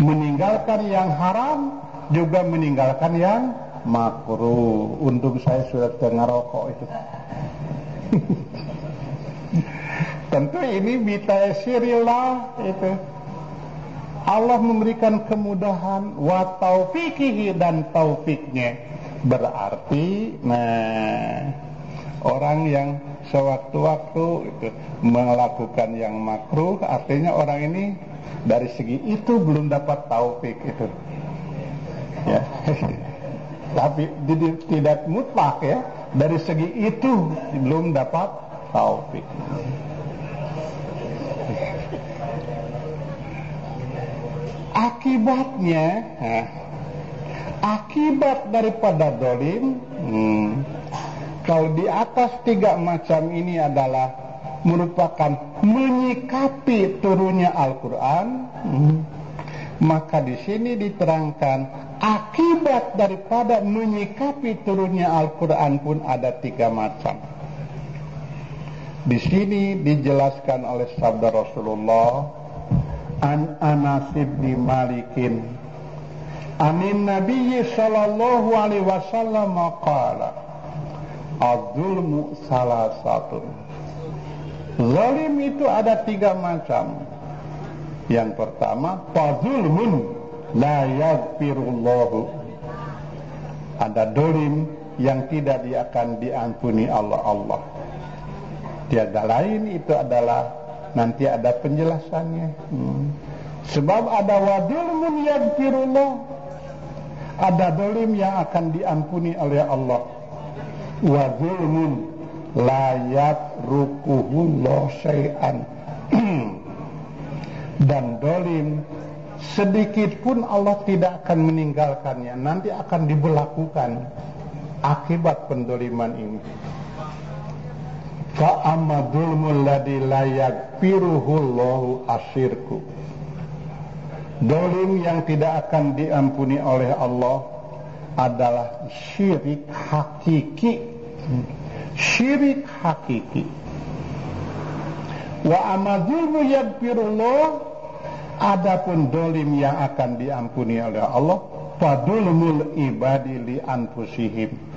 meninggalkan yang haram juga meninggalkan yang makruh untung saya sudah dengar rokok itu Tentu ini bitaisirillah itu. Allah memberikan kemudahan wa taufikihi dan taufiknya. Berarti nah orang yang sewaktu-waktu itu melakukan yang makruh artinya orang ini dari segi itu belum dapat taufik itu. Ya. Tapi tidak mutlak ya. Dari segi itu belum dapat taufik. Akibatnya, eh, akibat daripada dolim, hmm, kalau di atas tiga macam ini adalah merupakan menyikapi turunnya Al-Quran, hmm, maka di sini diterangkan akibat daripada menyikapi turunnya Al-Quran pun ada tiga macam. Di sini dijelaskan oleh sabda Rasulullah an Anas bin Malikin anin Nabi sallallahu alaihi wasallam qala Az-zulmu salah satu Zalim itu ada tiga macam Yang pertama Fazulmun La yaghfirullahu. Ada dolim yang tidak akan diampuni Allah Allah. Tiada lain itu adalah nanti ada penjelasannya. Hmm. sebab ada wadulmun yaghfirullah. Ada dolim yang akan diampuni oleh Allah. Wadulmun layak rukuhullah syai'an dan dolim sedikit pun Allah tidak akan meninggalkannya. Nanti akan diberlakukan akibat pendoliman ini. Fa amma dzulmul ladzi la yaghfiruhullahu asyirku. Dolim yang tidak akan diampuni oleh Allah adalah syirik hakiki. Syirik hakiki wa amma dzulmu yaghfirullah adapun dolim yang akan diampuni oleh Allah fadulmul ibadi li anfusihim.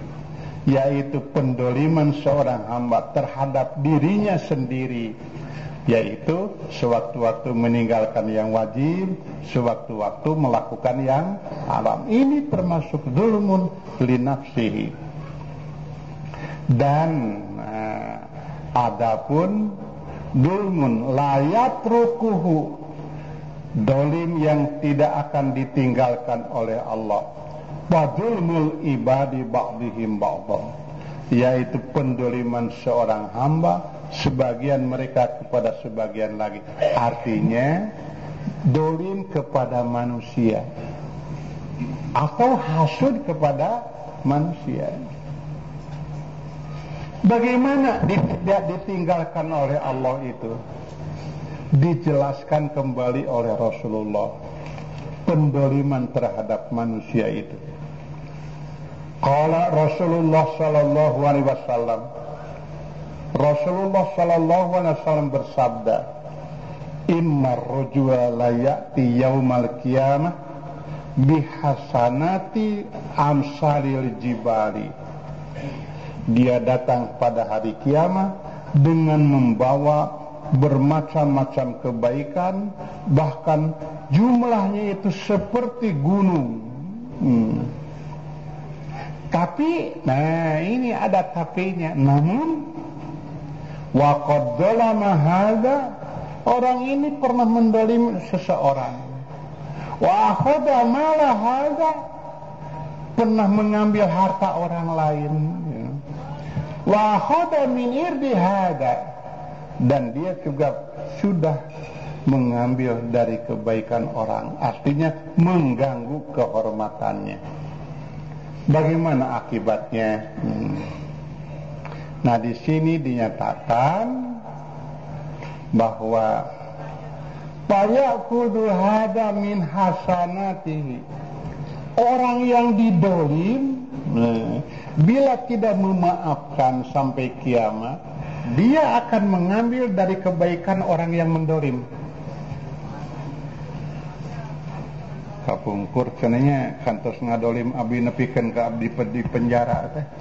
Yaitu pendoliman seorang hamba terhadap dirinya sendiri. Yaitu sewaktu-waktu meninggalkan yang wajib sewaktu-waktu melakukan yang haram. Ini termasuk zulmun linafsihi dan uh, adapun dulmun layat rukuhu dolim yang tidak akan ditinggalkan oleh Allah. Fadulmul ibadi ba'dihim ba'dah Yaitu pendoliman seorang hamba Sebagian mereka kepada sebagian lagi. Artinya Dolim kepada manusia. Atau hasud kepada manusia Bagaimana tidak ditinggalkan oleh Allah itu? Dijelaskan kembali oleh Rasulullah Pendoliman terhadap manusia itu. Qala Rasulullah sallallahu alaihi wasallam Rasulullah sallallahu alaihi wasallam bersabda Inna rajula la ya'ti yaumal qiyamah bihasanati amsalil jibali Dia datang pada hari kiamat dengan membawa bermacam-macam kebaikan bahkan jumlahnya itu seperti gunung hmm tapi, nah ini ada tapinya. Namun, waqad hadza orang ini pernah mendolim seseorang. Wa akhadha mala pernah mengambil harta orang lain. Wa akhadha min irdi dan dia juga sudah mengambil dari kebaikan orang. Artinya mengganggu kehormatannya. Bagaimana akibatnya? Hmm. Nah di sini dinyatakan bahwa kudu hada min hasanatihi orang yang didolim bila tidak memaafkan sampai kiamat dia akan mengambil dari kebaikan orang yang mendolim. Kapungkur cenanya kantos ngadolim abdi nepikan ke abdi di penjara teh.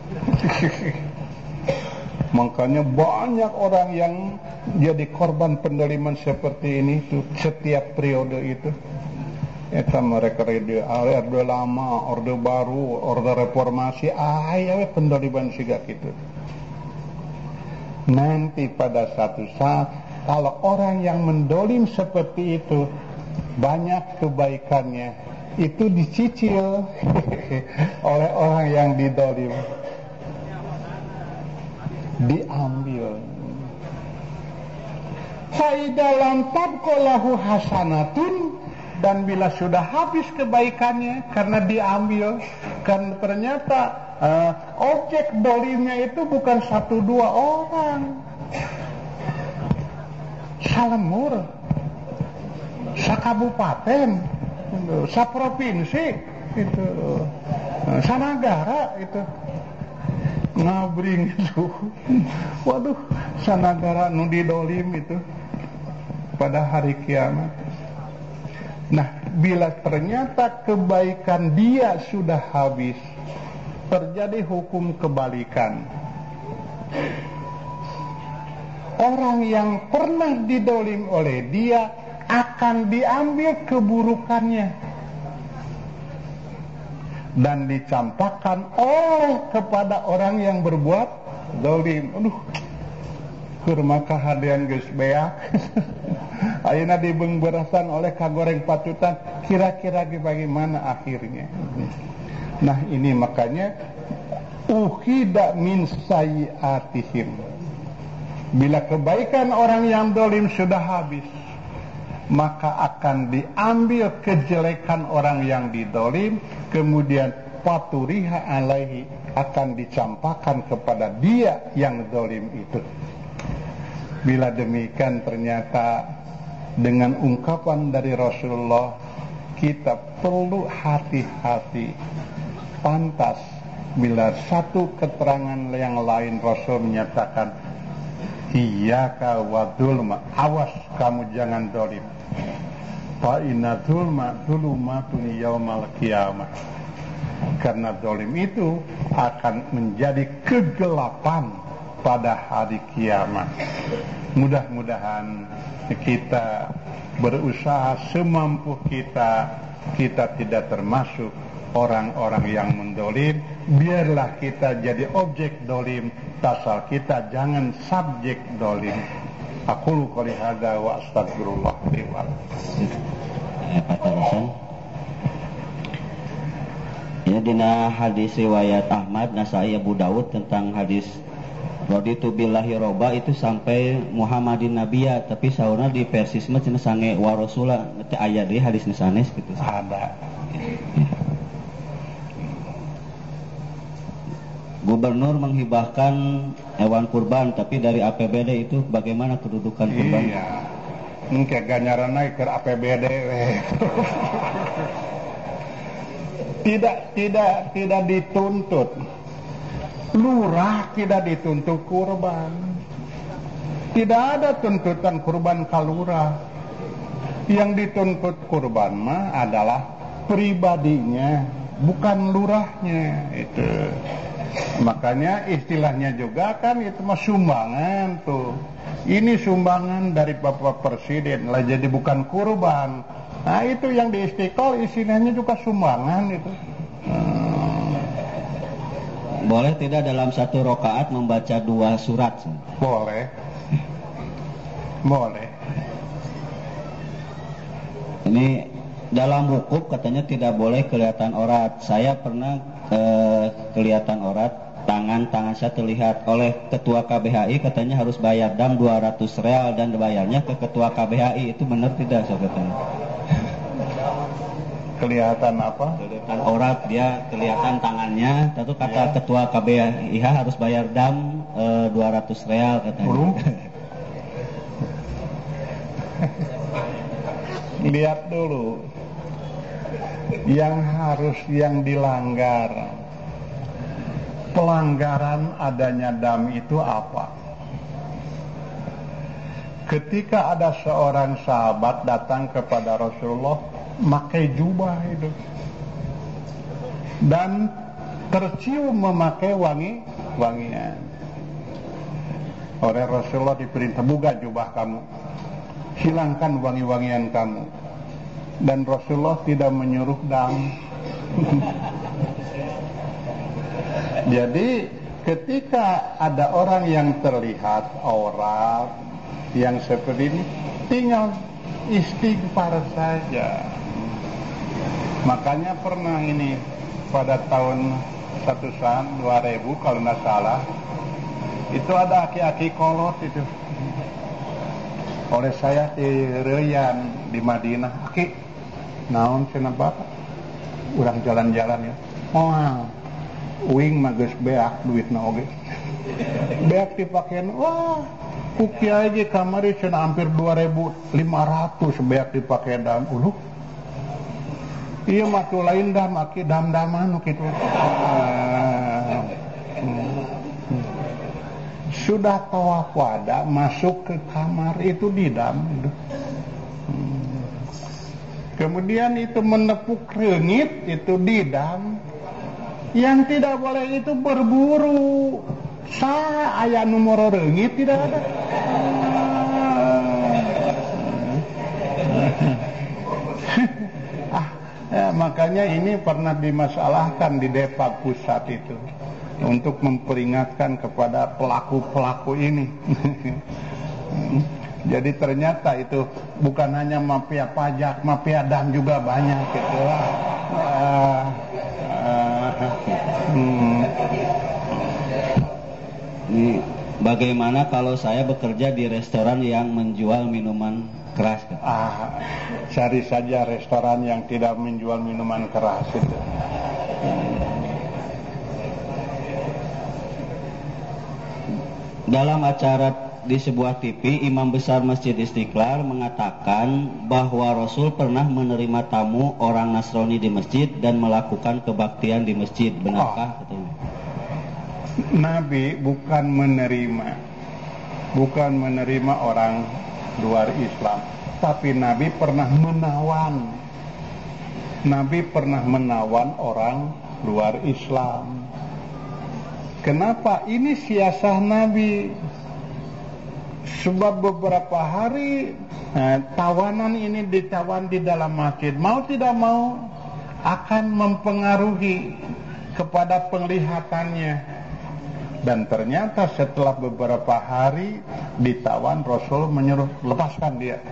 Makanya banyak orang yang jadi korban pendoliman seperti ini tuh setiap periode itu Eta mereka ide orde lama, orde baru, orde reformasi, ayah pendoliman siga gitu. Nanti pada satu saat, kalau orang yang mendolim seperti itu, banyak kebaikannya itu dicicil oleh orang yang didolim. Diambil. Faidalam tabkolahu hasanatun dan bila sudah habis kebaikannya karena diambil kan ternyata uh, objek dolimnya itu bukan satu dua orang. Salemur sakabupaten saprovinsi itu. Sanagara itu. Ngabring itu. Waduh sanagara nudi dolim itu pada hari kiamat nah bila ternyata kebaikan dia sudah habis terjadi hukum kebalikan orang yang pernah didolim oleh dia akan diambil keburukannya dan dicampakkan oleh kepada orang yang berbuat dolim. Aduh, kurma kahadian geus beak. Ayeuna dibeng berasan oleh kagoreng patutan, kira-kira bagaimana akhirnya? Nah ini makanya uhida min sayiatihim. Bila kebaikan orang yang dolim sudah habis, maka akan diambil kejelekan orang yang didolim kemudian paturiha alaihi akan dicampakkan kepada dia yang dolim itu bila demikian ternyata dengan ungkapan dari Rasulullah kita perlu hati-hati. Pantas bila satu keterangan yang lain Rasul menyatakan Iyaka wa dulma Awas kamu jangan dolim. Fa inna dulma dulumatun yaumal kiamat Karena dolim itu akan menjadi kegelapan pada hari kiamat. Mudah-mudahan kita berusaha semampu kita Kita tidak termasuk orang-orang yang mendolim. Biarlah kita jadi objek dolim Tasal kita jangan subjek dolim. Aku qali hadza wa astagfirullah li wa Ya dina hadis riwayat Ahmad Nasai Abu Dawud tentang hadis Raditu billahi roba itu sampai Muhammadin Nabiya tapi sauna di versi semua cenah sange wa rasula ayat di hadis nesanes gitu. Ada. Gubernur menghibahkan hewan kurban tapi dari APBD itu bagaimana kedudukan kurban? Iya. Mungkin ganjaran naik ke APBD. tidak tidak tidak dituntut. Lurah tidak dituntut kurban. Tidak ada tuntutan kurban kalura. Yang dituntut kurban mah adalah pribadinya, bukan lurahnya itu. Makanya istilahnya juga kan itu mah sumbangan tuh. Ini sumbangan dari Bapak Presiden lah jadi bukan kurban. Nah itu yang di istiqlal istilahnya juga sumbangan itu. Hmm. Boleh tidak dalam satu rokaat membaca dua surat? Boleh. Boleh. Ini dalam hukum katanya tidak boleh kelihatan orat. Saya pernah eh, kelihatan orat tangan tangan saya terlihat oleh ketua KBHI katanya harus bayar dam 200 real dan bayarnya ke ketua KBHI itu benar tidak sobatnya kelihatan apa? Kelihatan orat dia kelihatan tangannya. Tentu kata ya. ketua KBHI harus bayar dam e, 200 real katanya. Lihat dulu. Yang harus yang dilanggar. Pelanggaran adanya dam itu apa? Ketika ada seorang sahabat datang kepada Rasulullah pakai jubah itu. Dan tercium memakai wangi wangian. Oleh Rasulullah diperintah buka jubah kamu. Hilangkan wangi-wangian kamu. Dan Rasulullah tidak menyuruh dam. Jadi ketika ada orang yang terlihat aurat yang seperti ini tinggal istighfar saja makanya pernah ini pada tahun satu san 2000 kalau nggak salah itu ada aki-aki kolot itu. Oleh saya di Reyan di Madinah. Aki naon cina bapak urang jalan-jalan ya. Oh wing magus beak duit na oge. Beak dipakein wah kuki aja kamari cina hampir 2500 beak dipakai dalam ulu iya matu lain dah maki dam-daman gitu sudah tawaf wada masuk ke kamar itu di hmm. kemudian itu menepuk rengit itu di dalam yang tidak boleh itu berburu. Saya ayah nomor rengit tidak ada ya, makanya ini pernah dimasalahkan di Depak pusat itu untuk memperingatkan kepada pelaku-pelaku ini. Jadi ternyata itu bukan hanya mafia pajak, mafia dam juga banyak gitu. Uh, uh, hmm. Bagaimana kalau saya bekerja di restoran yang menjual minuman keras? Ah, cari saja restoran yang tidak menjual minuman keras itu. Dalam acara di sebuah TV, Imam Besar Masjid Istiqlal mengatakan bahwa Rasul pernah menerima tamu orang Nasrani di masjid dan melakukan kebaktian di masjid. Benarkah? Oh. Nabi bukan menerima, bukan menerima orang luar Islam, tapi Nabi pernah menawan. Nabi pernah menawan orang luar Islam. Kenapa? Ini siasah Nabi. Sebab beberapa hari eh, tawanan ini ditawan di dalam masjid. Mau tidak mau akan mempengaruhi kepada penglihatannya. Dan ternyata setelah beberapa hari ditawan Rasul menyuruh lepaskan dia.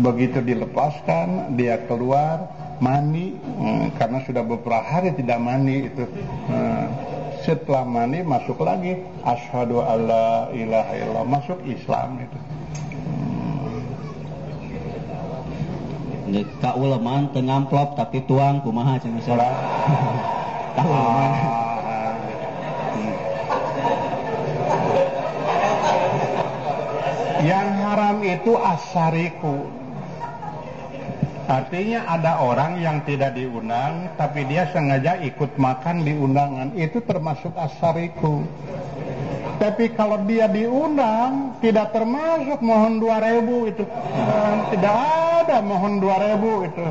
Begitu dilepaskan dia keluar mandi hmm, karena sudah beberapa hari tidak mandi itu. Hmm, setelah mandi masuk lagi asyhadu alla ilaha illallah masuk Islam itu hmm. Kak uleman tengamplop tapi tuang kumaha salah. Kak uleman. Yang haram itu asariku Artinya ada orang yang tidak diundang tapi dia sengaja ikut makan di undangan itu termasuk asariku. Tapi kalau dia diundang tidak termasuk mohon dua ribu itu tidak ada mohon dua ribu itu.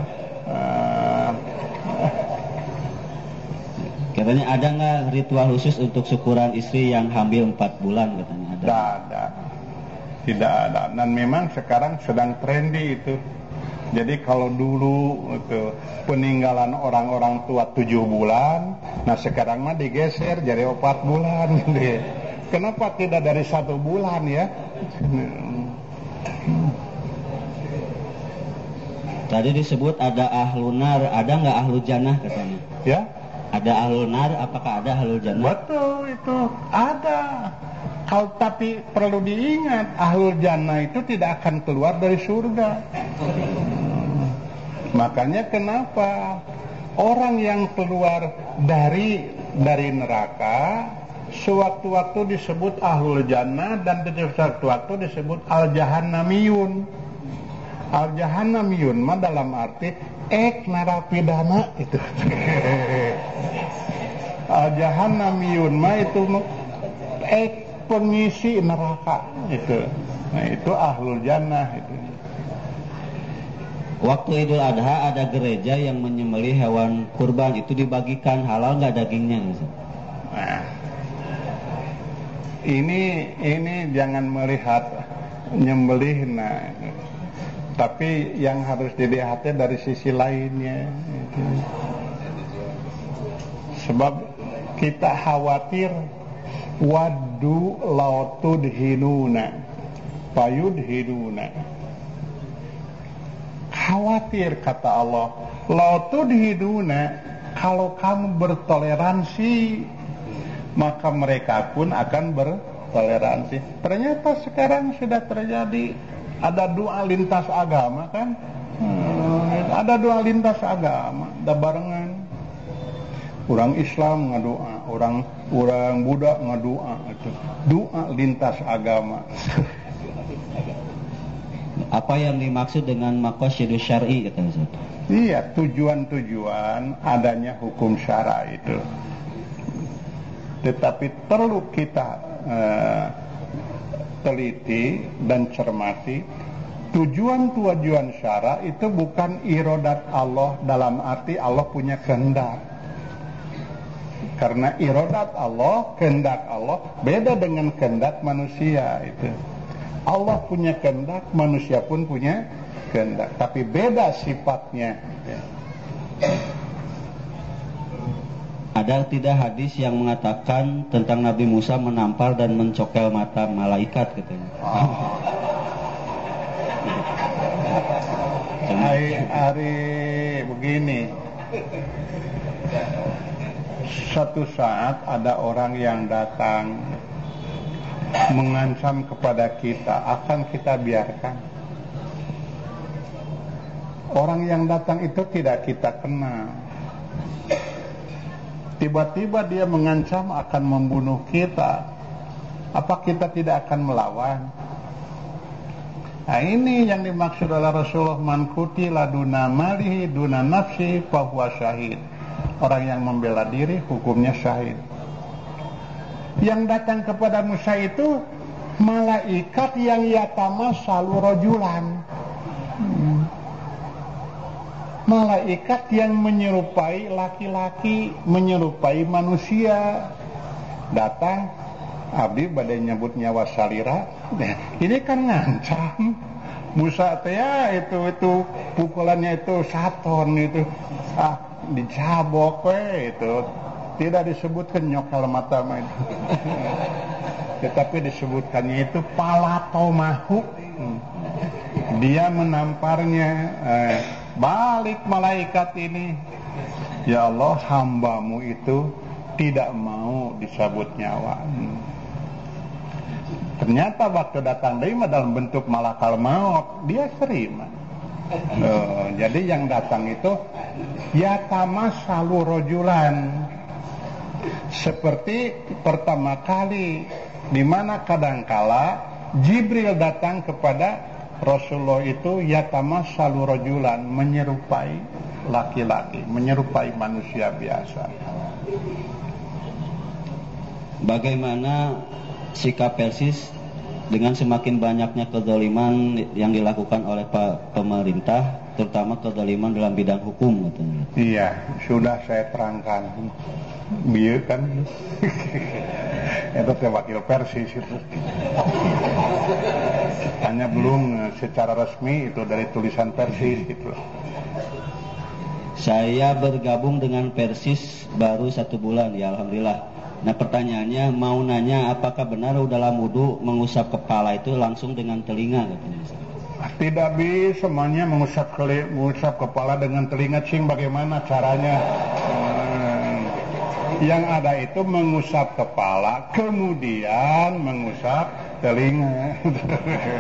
Katanya ada nggak ritual khusus untuk syukuran istri yang hamil empat bulan katanya ada? Tidak ada, tidak ada. Dan memang sekarang sedang trendy itu jadi kalau dulu itu peninggalan orang-orang tua tujuh bulan, nah sekarang mah digeser jadi empat bulan. Gitu. Kenapa tidak dari satu bulan ya? Tadi disebut ada ahlunar, ada nggak ahlu jannah katanya? Ya? Ada ahlunar, apakah ada ahlu jannah? Betul itu ada. Kalau tapi perlu diingat, ahlul jannah itu tidak akan keluar dari surga. Makanya kenapa orang yang keluar dari dari neraka sewaktu-waktu disebut ahlul jannah dan sewaktu-waktu disebut al jahannamiyun. Al jahannamiyun mah dalam arti ek narapidana itu. Al jahannamiyun mah itu ek pengisi neraka itu. Nah, itu ahlul jannah itu. Waktu Idul Adha ada gereja yang menyembelih hewan kurban itu dibagikan halal nggak dagingnya? Nah, ini ini jangan melihat nyembelih nah tapi yang harus dilihatnya dari sisi lainnya sebab kita khawatir wadu lautud hinuna payud hinuna khawatir kata Allah lautud hiduna kalau kamu bertoleransi maka mereka pun akan bertoleransi. Ternyata sekarang sudah terjadi ada dua lintas agama kan? Hmm, ada dua lintas agama ada barengan. Orang Islam ngadoa orang orang Buddha ngadoa itu doa lintas agama apa yang dimaksud dengan maqasid syar'i kata Ustaz? Iya, tujuan-tujuan adanya hukum syara itu. Tetapi perlu kita uh, teliti dan cermati tujuan-tujuan syara itu bukan irodat Allah dalam arti Allah punya kehendak. Karena irodat Allah, kehendak Allah beda dengan kehendak manusia itu. Allah punya kehendak, manusia pun punya kehendak, tapi beda sifatnya. Ada tidak hadis yang mengatakan tentang Nabi Musa menampar dan mencokel mata malaikat katanya? Oh. hari, hari begini. Satu saat ada orang yang datang mengancam kepada kita akan kita biarkan. Orang yang datang itu tidak kita kenal. Tiba-tiba dia mengancam akan membunuh kita. Apa kita tidak akan melawan? Nah ini yang dimaksud oleh Rasulullah man kutila duna malihi duna nafsi fahuwa syahid orang yang membela diri hukumnya syahid. Yang datang kepada Musa itu malaikat yang yatama salu rojulan. Malaikat yang menyerupai laki-laki menyerupai manusia. Datang Abdi badai nyebut nyawa salira. Ini kan ngancam. Musa teh ya itu itu pukulannya itu saton itu. Ah dicabok we itu tidak disebutkan nyokal mata main. Tetapi disebutkannya itu palatomahu. Dia menamparnya. Eh, balik malaikat ini. Ya Allah hambamu itu tidak mau disebut nyawa. Ternyata waktu datang dari dalam bentuk malakal maut, dia terima. Oh, jadi yang datang itu ya tamas salu rojulan seperti pertama kali di mana kadangkala Jibril datang kepada Rasulullah itu yatama salurojulan menyerupai laki-laki, menyerupai manusia biasa. Bagaimana sikap Persis dengan semakin banyaknya kezaliman yang dilakukan oleh pemerintah, terutama kezaliman dalam bidang hukum katanya. Iya, sudah saya terangkan. Biar kan? Itu saya wakil persis itu hanya belum eh, secara resmi itu dari tulisan persis itu saya bergabung dengan persis baru satu bulan ya alhamdulillah nah pertanyaannya mau nanya apakah benar dalam wudhu mengusap kepala itu langsung dengan telinga katanya. Tidak bisa semuanya mengusap, mengusap kepala dengan telinga cing. Bagaimana caranya? Yang ada itu mengusap kepala kemudian mengusap telinga.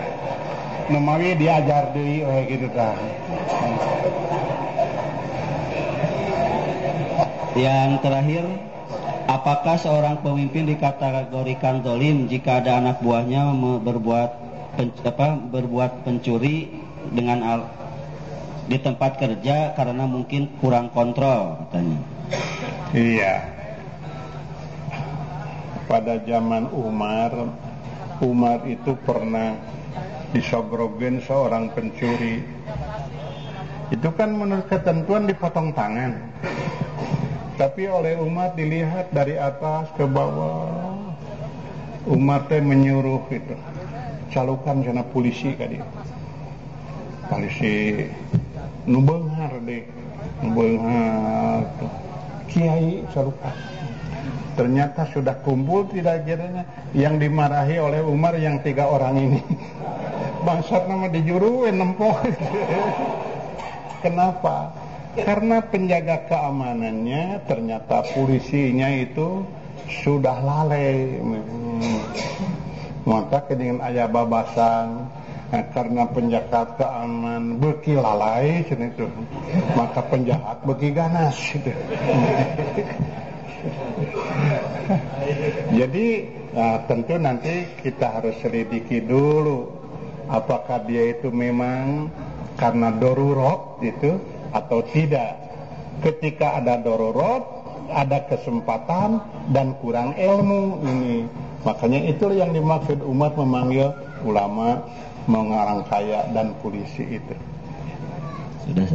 Nemawi diajar diri oh gitu kan yang terakhir apakah seorang pemimpin dikategorikan dolim jika ada anak buahnya berbuat pen, apa, berbuat pencuri dengan al di tempat kerja karena mungkin kurang kontrol katanya. Iya. Pada zaman Umar, Umar itu pernah disogrogen seorang pencuri. Itu kan menurut ketentuan dipotong tangan. Tapi oleh Umar dilihat dari atas ke bawah. Umar teh menyuruh itu. Calukan sana polisi kali. Polisi nubenghar deh. Nubenghar. Kiai calukan. Ternyata sudah kumpul tidak kiranya yang dimarahi oleh Umar yang tiga orang ini. Bangsat nama dijuruin nempok. Kenapa? Karena penjaga keamanannya ternyata polisinya itu sudah lalai. Maka dengan ayah babasan nah, karena penjaga keamanan beki lalai itu maka penjahat beki ganas gitu. Jadi nah, tentu nanti kita harus selidiki dulu apakah dia itu memang karena dorurot itu atau tidak. Ketika ada dororot, ada kesempatan dan kurang ilmu ini. Makanya itu yang dimaksud umat memanggil ulama, mengarang kaya dan polisi itu. Sudah.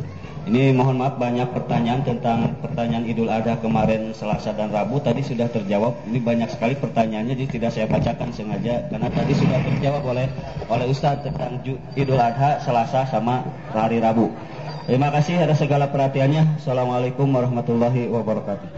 Ini mohon maaf banyak pertanyaan tentang pertanyaan Idul Adha kemarin Selasa dan Rabu tadi sudah terjawab. Ini banyak sekali pertanyaannya jadi tidak saya bacakan sengaja karena tadi sudah terjawab oleh oleh Ustadz tentang Idul Adha Selasa sama hari Rabu. Terima kasih atas segala perhatiannya. Assalamualaikum warahmatullahi wabarakatuh.